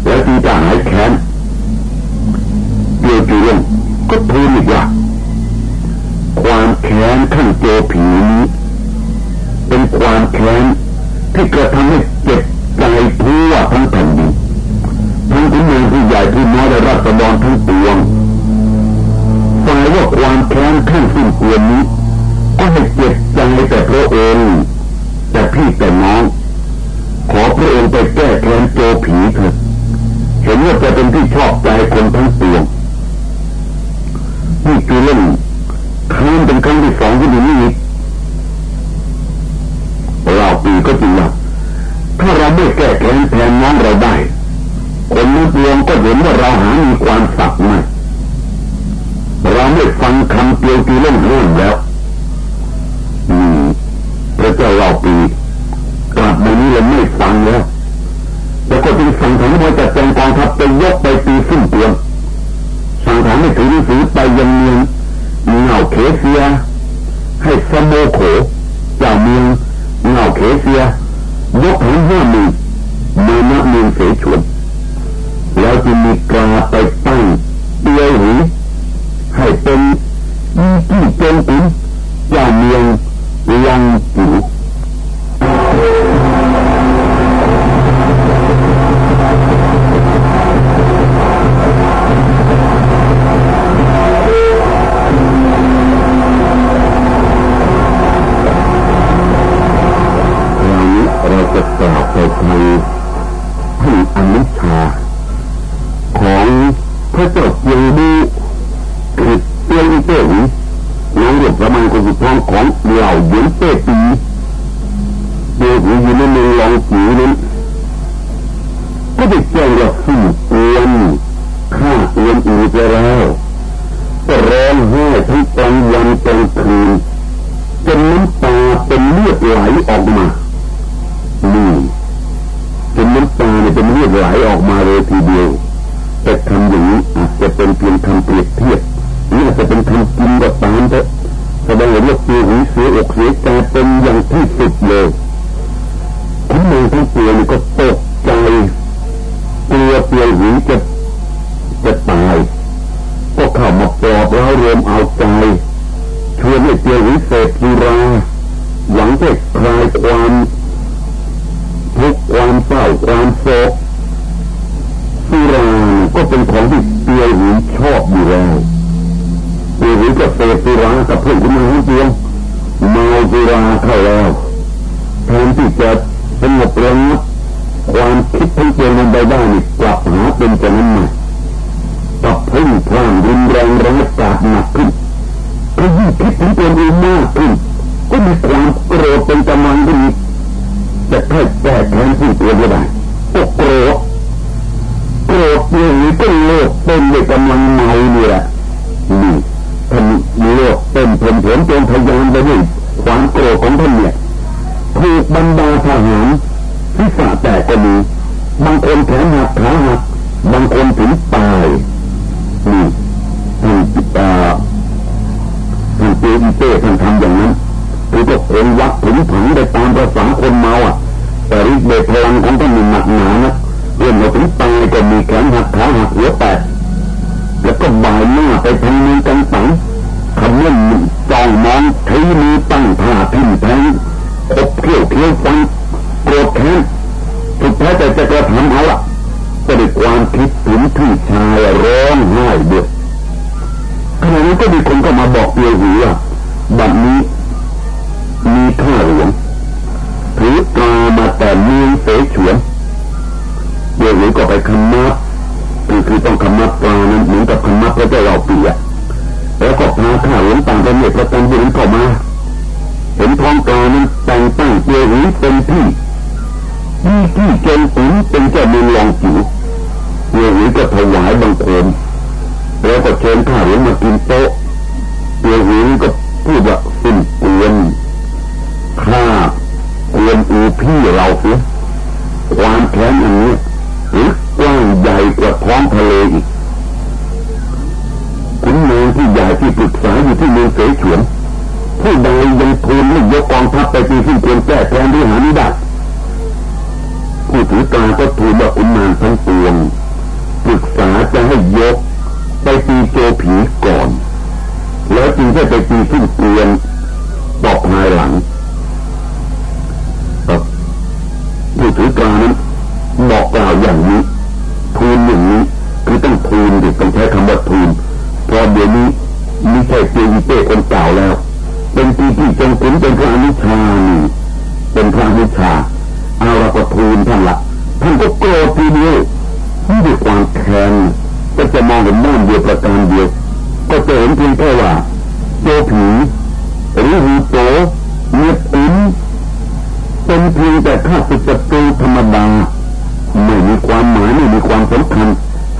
แล้วจึงจะหายแค้นเดียวจีรงก็พูดอีกว่าความแค้นขั้นโจผีนี้เป็นความแค้นที่กระทำให้เจ็บใจทั่วทั้งแผ่น ใหญ่ผู้น้อยและรัศดรทั้งปวงฝ่ายว่าความแค้นขั้นสิ้นเปลือนนี้ ก็ให้เจ็บใจแต่พระองค์แต่พี่แต่น้อง ขอพระองค์ไปแก้แค้นโจผีเถิดเห็นว่าจะเป็นที่ชอบใจคนทั้งปวงนี่คือเรื่องครั้งเป็นครั้งที่สองที่ดูนี่เราปีก็จริงว่าถ้าเราไม่แก้แค้นแทนน้องเราได้ คนนู้นวงก็เห็นว่าเราหามีความสักไม่เราไม่ฟังคำเตียวตีเล่นเรื่องแล้วอืมพระเจ้าเราปีกลับมานี้เราไม่ฟังแล้วแล้วก็จึงสั่งทารมาจัดแจงกองทัพไปยกไปตีขึ้นเตียงสั่งทารให้ถือหนังสือไปยังเมืองเงาเคเซีย ให้สมโมโขเจ้าเมืองเงาเคเซีย ยกหันห้ามือมือนักเมืองเสฉวน จึงมีกาไปตั้งเตี้ยวหู อวนอีกแล้วก็ร้องไห้ทั้งกลางวันกลางคืนจนน้ำตาเป็นเลือดไหลออกมานี่จนน้ำตาเนี่ยเป็นเลือดไหลออกมาเลยทีเดียวแต่คำอย่างนี้อาจจะเป็นเพียงคำเปรียบเทียบนี่อาจจะเป็นคำกินก็ตามเถอะแสดงว่าเสียหูเสียอกเสียใจเป็นอย่างที่สุดเลยทั้งมือทั้งตัวนี่ก็ตกใจกลัวเปียหูจะจะตาย เข้ามาปลอบแล้วรวมเอาใจชวนให้เปียหูเสพสุราหวังจะคลายความทุกข์ความเศร้าความโศกสุราก็เป็นของที่เปียวหูชอบอยู่แล้วเปียหูก็เสพสุรากับเพื่อนคนนึงเพียงเมาสุราเข้าแล้วแทนที่จะสงบระงับความคิดทั้งปวลงไปได้กลับหาเป็นจะนั้นมากั บพุ่งพล่านรุนแรงร้ายกาจหนักขึ้นก็ยิ่งคิดถึงตัวเองมากขึ้นก็มีความโกรธเป็นกำลังขึ้นจะแค่แก้แค้นสิ่ตัวไม่ได้ก็โกรธโกรธอย่างนี้ก็โลภเป็นเลยกำลังเมาเนี่ยนี่ท่านโลภเป็นผลผลจนพยายามไปด้วยความโกรธของท่านเนี่ยถูกบรรดาทหารที่สาแตกก็มีบางคนแขนหักขาหักบางคนถึงตาย นี่ท่านตาท่านเจอีเต้ท่านทำอย่างนั้นคือก็คงวัดถึงผังได้ตามภาษาคนเมาอะ แต่ฤทธิ์เดชพลังของท่านมีหนักหนานะเรื่องมาถึงตายก็มีแขนหักขาหักหัวแตกแล้วก็บ่ายหน้าไปทางเมือกันตังคำนั้นจ้องมองทีมือตั้งท่าทิ่มแท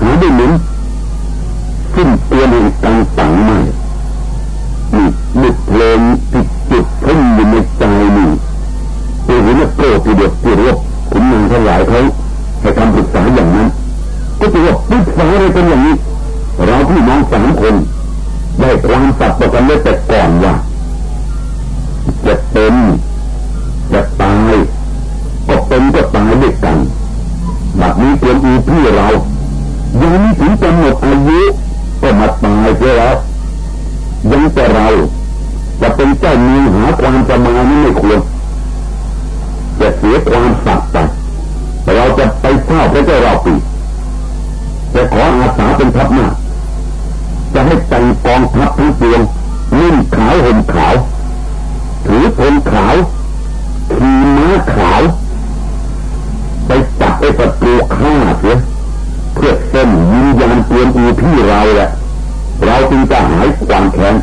หาได้เหมือนขึ้นเตียนแห่งตังตังไม่นี่มุดเพลงติดจุดพุ่งอยู่ในใจนี่ตัวห็นว่าโกรธทีเดียวที่รบขุนนางทั้งหลายเขาให้คำปรึกษาอย่างนั้น ก็ถือว่าปรึกษาอะไรกันอย่างนี้ เราพี่น้องสามคน ได้ความสัตย์ต่อกันไว้แต่ก่อนว่าจะเป็นจะตายก็เป็นก็ตายด้วยกันแบบนี้เตรียมอีพี่เรา ยังไม่ถึงจะหมดอายุก็มาตายเสียแล้วยังแต่เราจะเป็นเจ้ามืองหาความสมานี้ไม่ควรจะเสียความสัตย์ไปเราจะไปเฝ้าพระเจ้าเราปีจะขออาสาเป็นทัพหน้าจะให้แต่งกองทัพทั้งปวงนุ่งขาวห่มขาวถือพลขาวขี่ม้าขาว ไปจับไอ้ศัตรูฆ่าเสีย ถพื่อเส้นวิญญาณเปลี่ยนอูที่เราแหละเราจึงจะหายความแค้น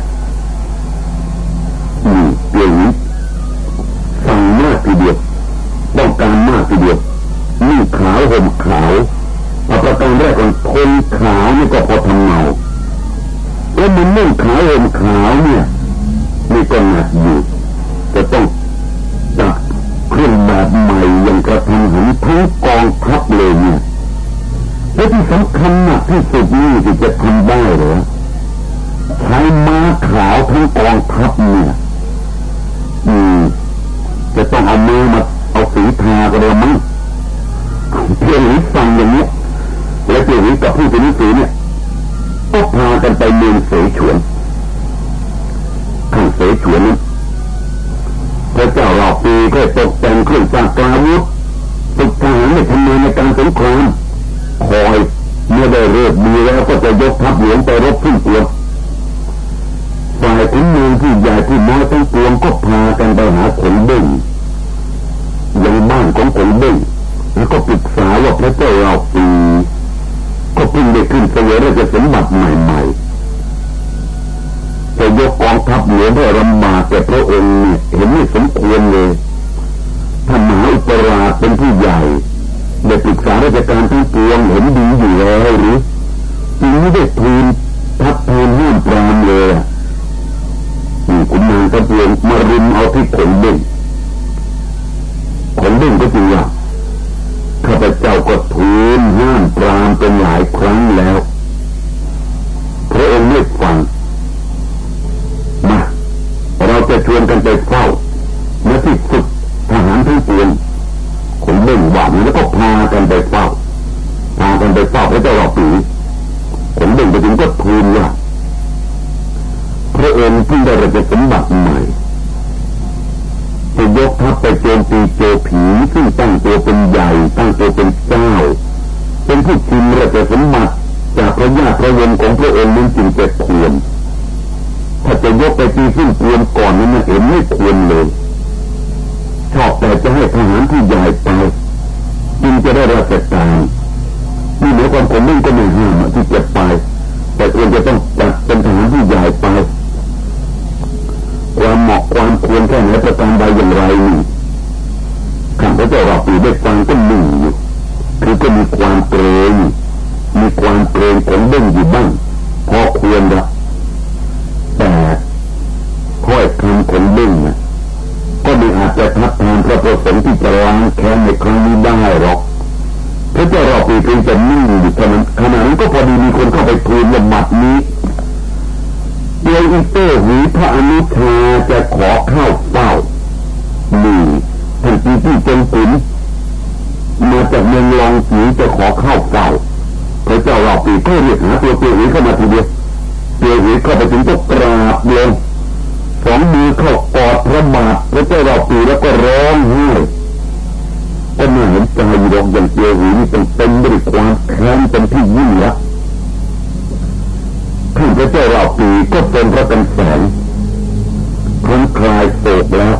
นี่เปลี่ยนนี้สั่งมากทีเดียวต้องการมากทีเดียวนี่ขาวห่มขาวเอาประการแรกของคนขาวนี่ก็พอทำเมาแล้วมันนุ่งขาวห่มขาวเนี่ยนี่ก็หนักอยู่จะต้องจัดเครื่องแบบใหม่อย่างกระทันหันทั้งกองทัพเลยเนี่ย และที่สำคัญหนักที่สุดนี่ที่จะทำได้หรือใช้ม้าขาวทั้งกองทัพเนี่ยอืมจะต้องเอามือมาเอาสีทาก็เลยมั้งเพียงหรือฟังอย่างนี้และเพียงหรือกับผู้เป็นนิสีเนี่ยก็พากันไปเมืองเสฉวนข้างเสฉวนนั้นพระเจ้าหลอกปีก็ตกแต่งเครื่องจักราวุธฝึกทหารในทำงานในการสงคราม คอยเมื่อได้เริ่มมีแล้วก็จะยกทัพหลวงไปรบขึ้นตัวฝ่ายขุนเมืองที่ใหญ่ที่น้อยทั้งปวงก็พากันไปหาขนเบ่งยังบ้านของขนเบ่งแล้วก็ปรึกษาว่าพระเจ้าเราปีก็เพิ่งได้ขึ้นเสวยราชสมบัติใหม่ๆจะยกกองทัพหลวงเพื่อลำบาแต่พระองค์เนี่ยเห็นไม่สมควรเลยท่านมหาอุปราชเป็นผู้ใหญ่ ได้ปรึกษาราชการทั้งปวงเห็นดีอยู่แล้วหรือจึงไม่ได้ทูลทับทานห้ามปรามเลยนี่คุณนางก็เพียงมาริมเอาที่ขนเบ่งขนเบ่งก็จริงว่าข้าพเจ้าก็ทูลห้ามปรามเป็นหลายครั้งแล้วพระองค์ไม่ฟังมาเราจะชวนกันไปเฝ้าเมื่อที่ฝึกทหารทั้งปวงขนเบ่ งหวานแล้วก็พากันไปเฝ้าพากันไปเฝ้าพระเจ้าหลอกปีขนเบ่งไปถึงก็ทูลว่าพระองค์เพิ่งได้ราชสมบัติใหม่จะยกทัพไปโจมตีโจผีซึ่งตั้งตัวเป็นใหญ่ตั้งตัวเป็นเจ้า เป็นผู้ชิมราชสมบัติจากพระญาติพระวงของพระองค์นั้นจึงจะควรถ้าจะยกไปตีขึ้นควรก่อนนั้นเห็นไม่ควรเลยชอบแต่จะให้ทหารที่ใหญ่ไป จึงจะได้ราชการนี่หมายความผมไม่ก็ไม่ห้ามที่จะไป แต่ควรจะต้องจัดเป็นทหารที่ใหญ่ไป ความเหมาะความควรแค่ไหนประการใดอย่างไรนี่ข้าพเจ้าเราปีได้ฟังก็หนึ่งอยู่คือก็มีความเกรงมีความเกรงของเบ้งอยู่บ้างพอควรละแต่ค่อยคำของเบ้งนะ ไม่อาจจะทัดทานพระประสงค์ที่จะล้างแค้นในครั้งนี้ได้หรอกพระเจ้าราปีเพียงจะนิ่งอยู่เท่านั้นขณะนั้นก็พอดีมีคนเข้าไปทูลว่าบัดนี้เดียวอีเตอร์หีพระอนุชาจะขอเข้าเฝ้านี่ท่านปีที่เป็นขุนมาจากเมืองลองสีจะขอเข้าเฝ้าพระเจ้าราปีก็เรียกหาตัวเตียวหีเข้ามาทีเดียวเตียวหีเข้าไปถึงก็กราบลง องมือเข้ากอดพระบาทพระเจ้าเราปีแล้วก็ร้องไห้ก็ไม่เห็นใจหรอกอย่างเตียวหีนี่เป็นเต็มด้วยความแค้นเป็นที่ยิ่งละท่านพระเจ้าเราปีก็เป็นพระกันแสงคล้นคลายโศกแล้ว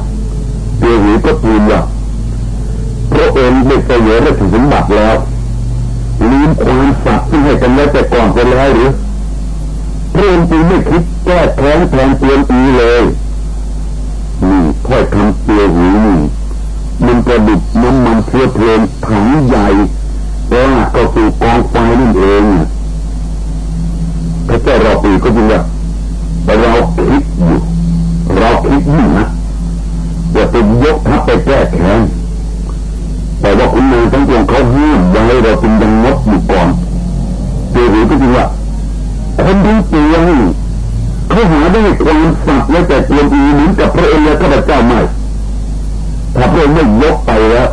เตียวหีก็ทูลว่าพระองค์ได้เสวยราชสมบัติแล้วลืมความสัตย์ที่ให้กันแล้วแต่ก่อนไปแล้วหรือพระองค์จึงไม่คิด ก้แค้นแทนเตียนอีเลยนี่ค่อยคำเตียวหูนี่มันกระดุดน้ำมันเพื่อเพลิงถังใหญ่แลากเข้าสู่กองไฟนั่นเองพระเจ้าเราปีก็จึงว่าเราคิดอยู่เราคิดอยู่นะว่าจะยกทัพไปแก้แค้นแต่ว่าคุณนายทั้งปวงเขาห้ามไว้เราจึงยังงดอยู่ก่อนเดี๋ยวก็จึงว่าคนทั้งปวง เขาหาได้ความสัตย์และแต่เตรียมอีเหมือนกับพระองค์และข้าพเจ้าไม่ถ้าพระองค์ไม่ยกไปแล้ว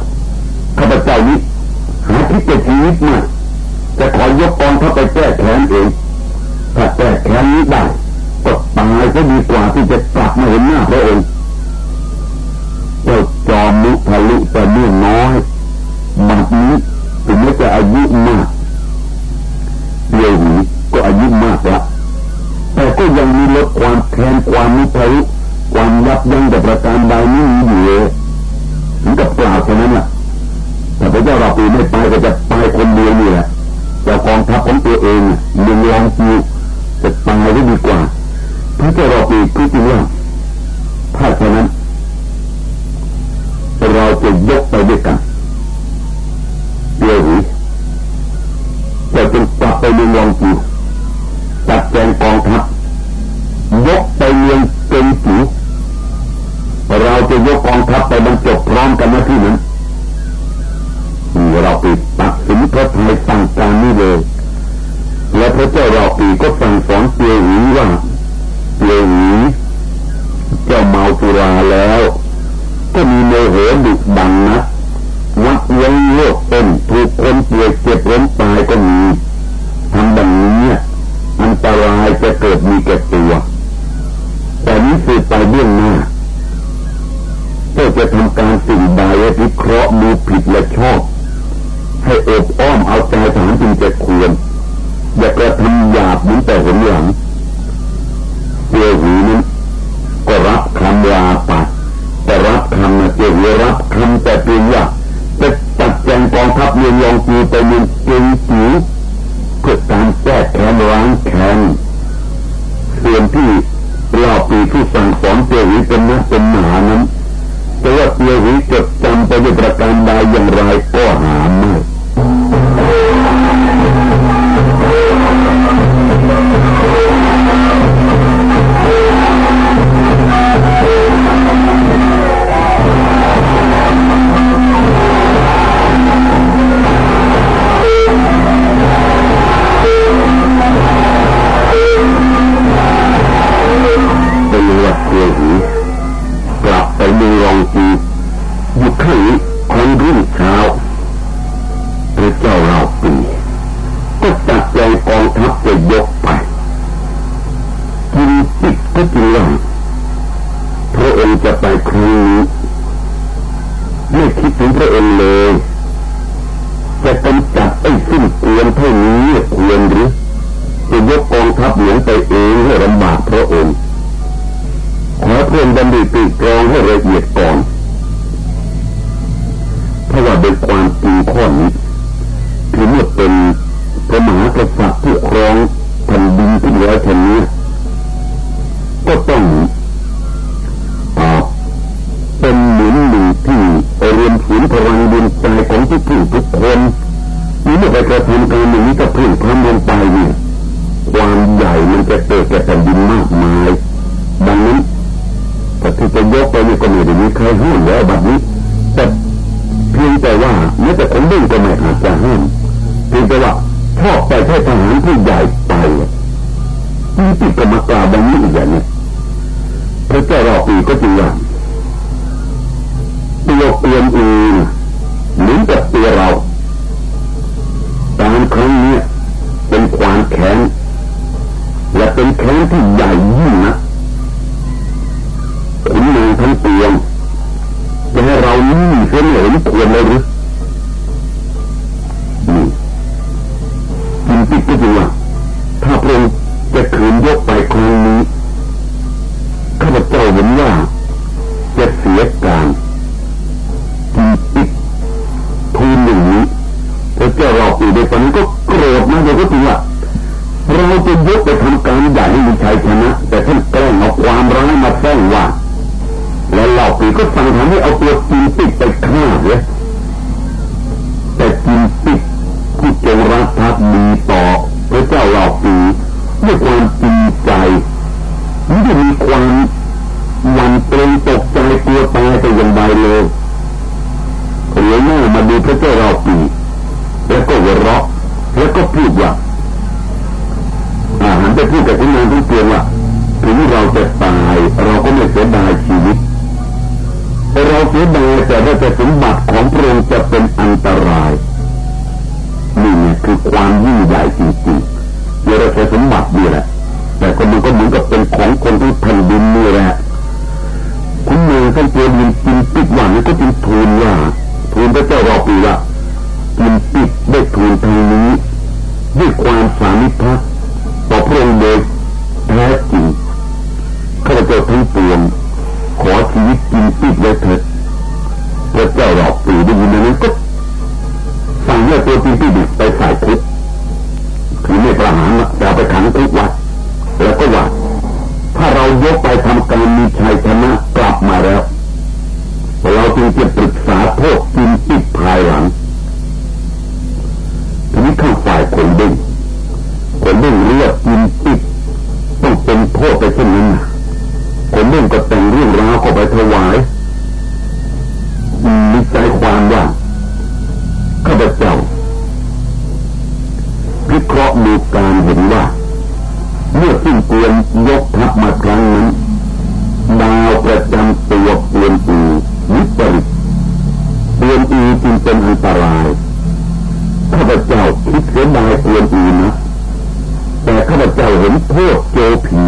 ข้าพเจ้านี้หาที่จะชีวิตมาจะขอยกกองเข้าไปแก้แค้นเองถ้าแก้แค้นนี้ได้ก็ตายก็ดีกว่าที่จะกลับมาเห็นหน้าพระองค์ พ ข้างฝ่ายคนดึงคนดึงเรียกกินติดต้องเป็นโทษไปเช่นนั้นคนดึงก็แต่งเรื่องราวเข้าไปถวายมีใจความว่าข้าพเจ้าพิเคราะห์ดูการเห็นว่า เมื่อสิ้นเกวียนยกทัพมาครั้งนั้นดาวประจำตัวเปลี่ยนอูวิปริตเปลี่ยนอูจึงเป็นอันตราย พเจ้าคิดเสียดายเปลี่นอูนะแต่ข้าพเจ้าเห็นโทษเจอผี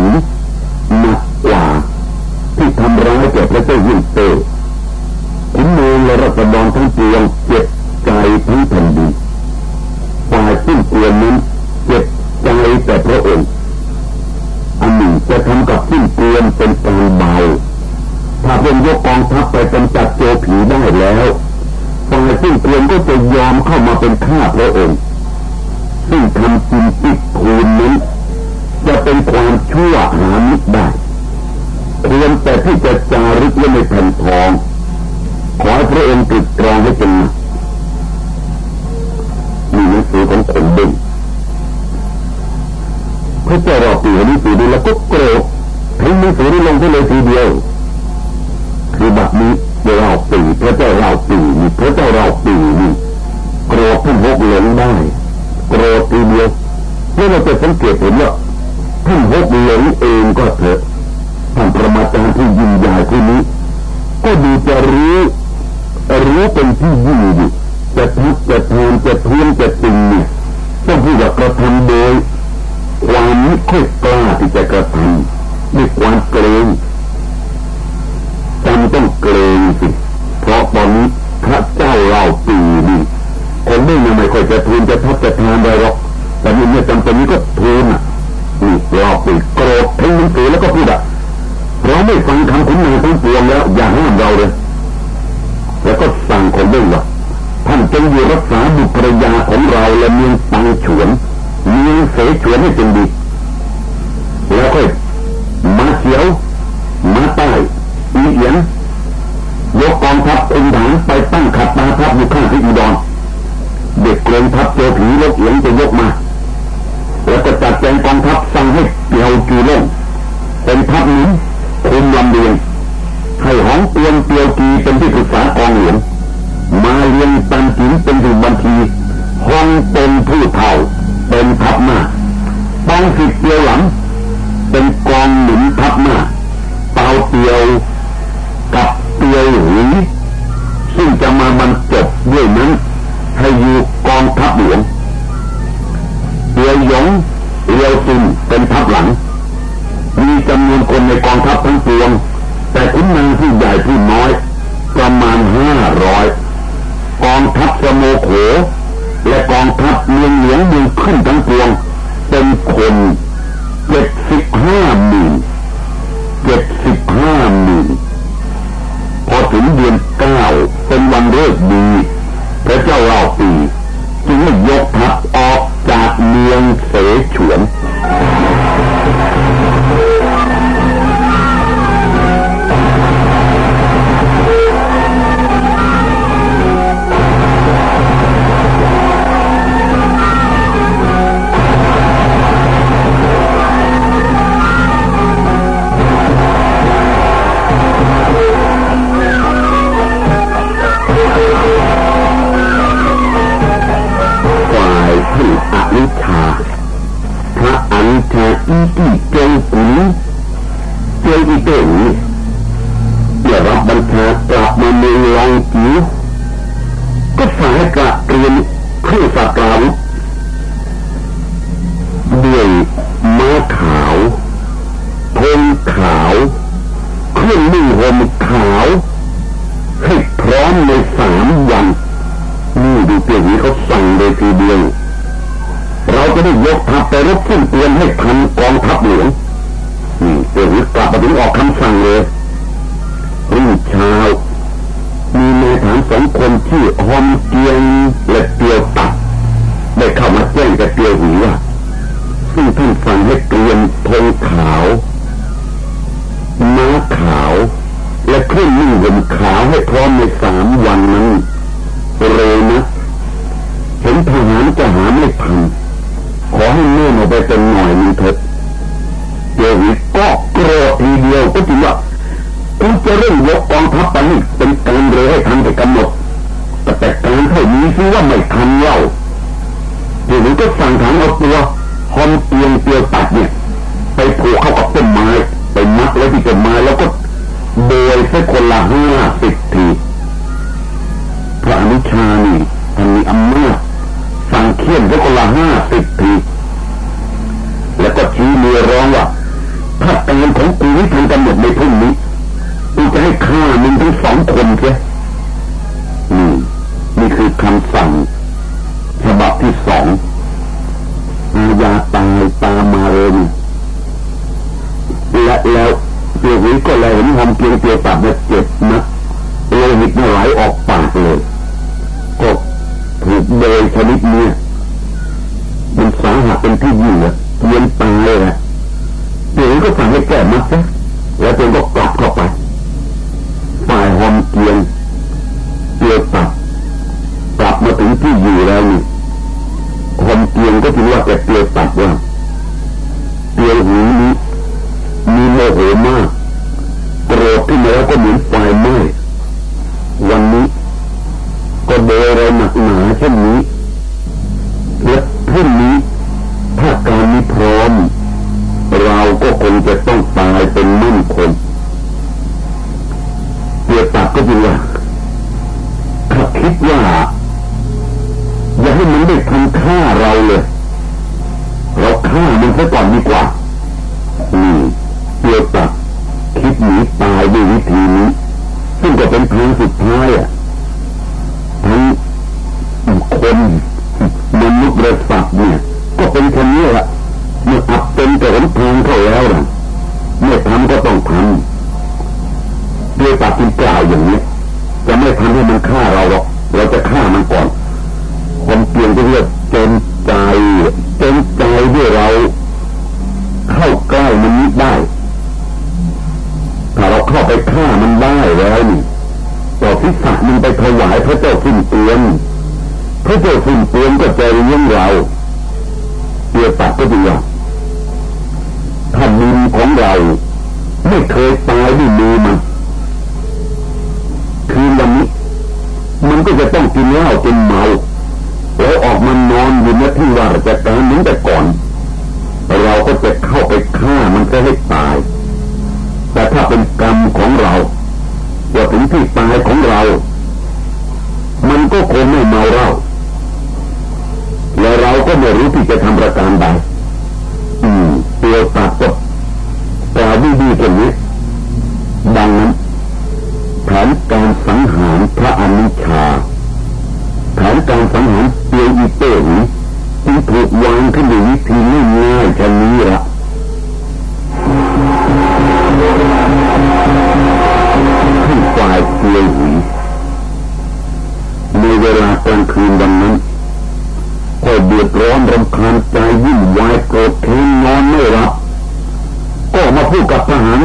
หนักกว่าที่ทำร้ายแก่พระเจ้ายิ่งเตขุนเมืองและรัศดรทั้งปวงเจ็บใจทั้งแผ่นดินฝ่ายสิ้นเกวียนนั้นเจ็บใจแต่พระองค์อันหนึ่งจะทำกับสิ้นเกวียนเป็นการเบาถ้าเป็นยกกองทัพไปเป็นจัดโจผีได้แล้ว ฝ่ายสิ้นเกวียนก็จะยอมเข้ามาเป็นข้าพระองค์ ซึ่งทำจินติดคูณนั้นจะเป็นความชั่วหามิได้ควรแต่ที่จะจารึกไว้ในแผ่นทอง ขอให้พระองค์ติดตรองให้เป็นมีหนังสือของคนดึงพระเจ้ารอปีหนังสือดูแล้วก็โกรธทั้งหนังสือได้ลงไปเลยทีเดียวคือแบบนี้ เราปีพระเจ้าเราปีนี่พระเจ้าเราปีนี่โกรธท่านหกหลงได้โกรธทีเดียวเมื่เราจะสังเกตเห็นว่าท่านหกหลงเองก็เถอะท่านประมาจารย์ที่ยิ่งใหญ่ที่นี้ ก็ดูจะรู้รู้เป็นที่ยิ่งอยู่จะทุกจะทนจะทุนจะติงเนี่ยต้องพูดว่ากระทำโดยความไม่ค่อยกล้าที่จะกระทำด้วยความเกรง เตือนของกูไม่ทันกำหนดในพรุ่งนี้กูจะให้ฆ่ามึงทั้งสองคนเสียนี่นี่คือคำสั่งฉบับที่สองอาญาตายตามมาเร็วและแล้วเจ้าวิก็เลยเห็นความเพียงเตียวตัดเจ็บนะโลหิตไหลออกปากเลยก็ถูกโดยชนิดนี้มันสาหัสเป็นที่ยิ่งเลยเยียนตายเลยนะ เดี๋ยวก็สั่งให้แก้มัดซะแล้วตัวก็กลับเข้าไป ฝ่ายหอมเกียงเตียวตัดกลับมาถึงที่อยู่แล้วนี่หอมเกียงก็ถือว่าแต่เตียวตัดว่าเตียวหูนี้มีโมโหมากโกรธที่แล้วก็เหมือนไฟไหม้วันนี้ก็โดยอะไรหนักหนาเช่นนี้และพรุ่งนี้ เตียนพระเจ้าสิ้นเปลี่ยนก็จเลี้ยงเราเดียตัดก็ดีว่าถ้ามือของเรา ไม่เคยตายด้วยมือมันคือวันนี้มันก็จะต้องกินเหล้าจนเมาแล้วออกมานอนอยู่ในที่ว่าจะการเหมือนแต่ก่อน เราก็จะเข้าไปฆ่ามันจะให้ตาย แต่ถ้าเป็นกรรมของเราว่าถึงที่ตายของเรา มันก็คงไม่เมาเหล้าแล้วเราก็ไม่รู้ที่จะทำประการใดอืมตียวตัดก็กล่าดีๆตรงนี้ดังนั้นแผนการสังหารพระอนุชาแผนการสังหารเตียวอีเต้นี้จึงถูกวางขึ้นด้วยวิธีง่ายๆแค่นี้ละขึ้นฝ่ายเตียวหี ในเวลากลางคืนวันนั้นก็เดือดร้อนรำคาญใจยิ่งวายโกรธเทนนอนไม่หลับก็มาพูดกับทหาร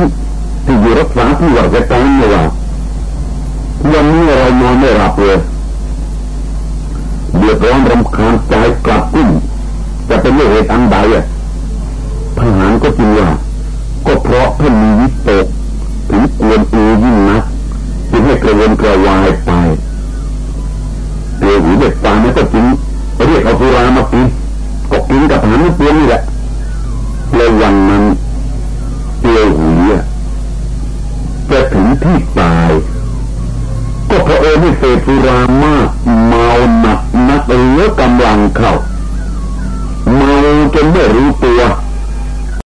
ที่อยู่รักษาที่วัดการเนี่ยว่าวันนี้เรานอนไม่หลับเลยเดือดร้อนรำคาญใจกลับกุ้มจะเป็นเหตุอันใดอะทหารก็จริงว่าก็เพราะท่านมีวิตกถึงกวนอูยิ่งนักจึงให้กระวนกระวายไป เดี๋ยวหูเด็กตานี่ก็จริงเรียกเอาสุรามากินก็กินกับหานเตียนี่แหละแล้ววันนั้นเตียวหุยจะถึงที่ตาย ก็เพราะเอไม่เสพสุรามากเมาหนักนักเลือกำลังเข้าเมาจนไม่รู้ตัว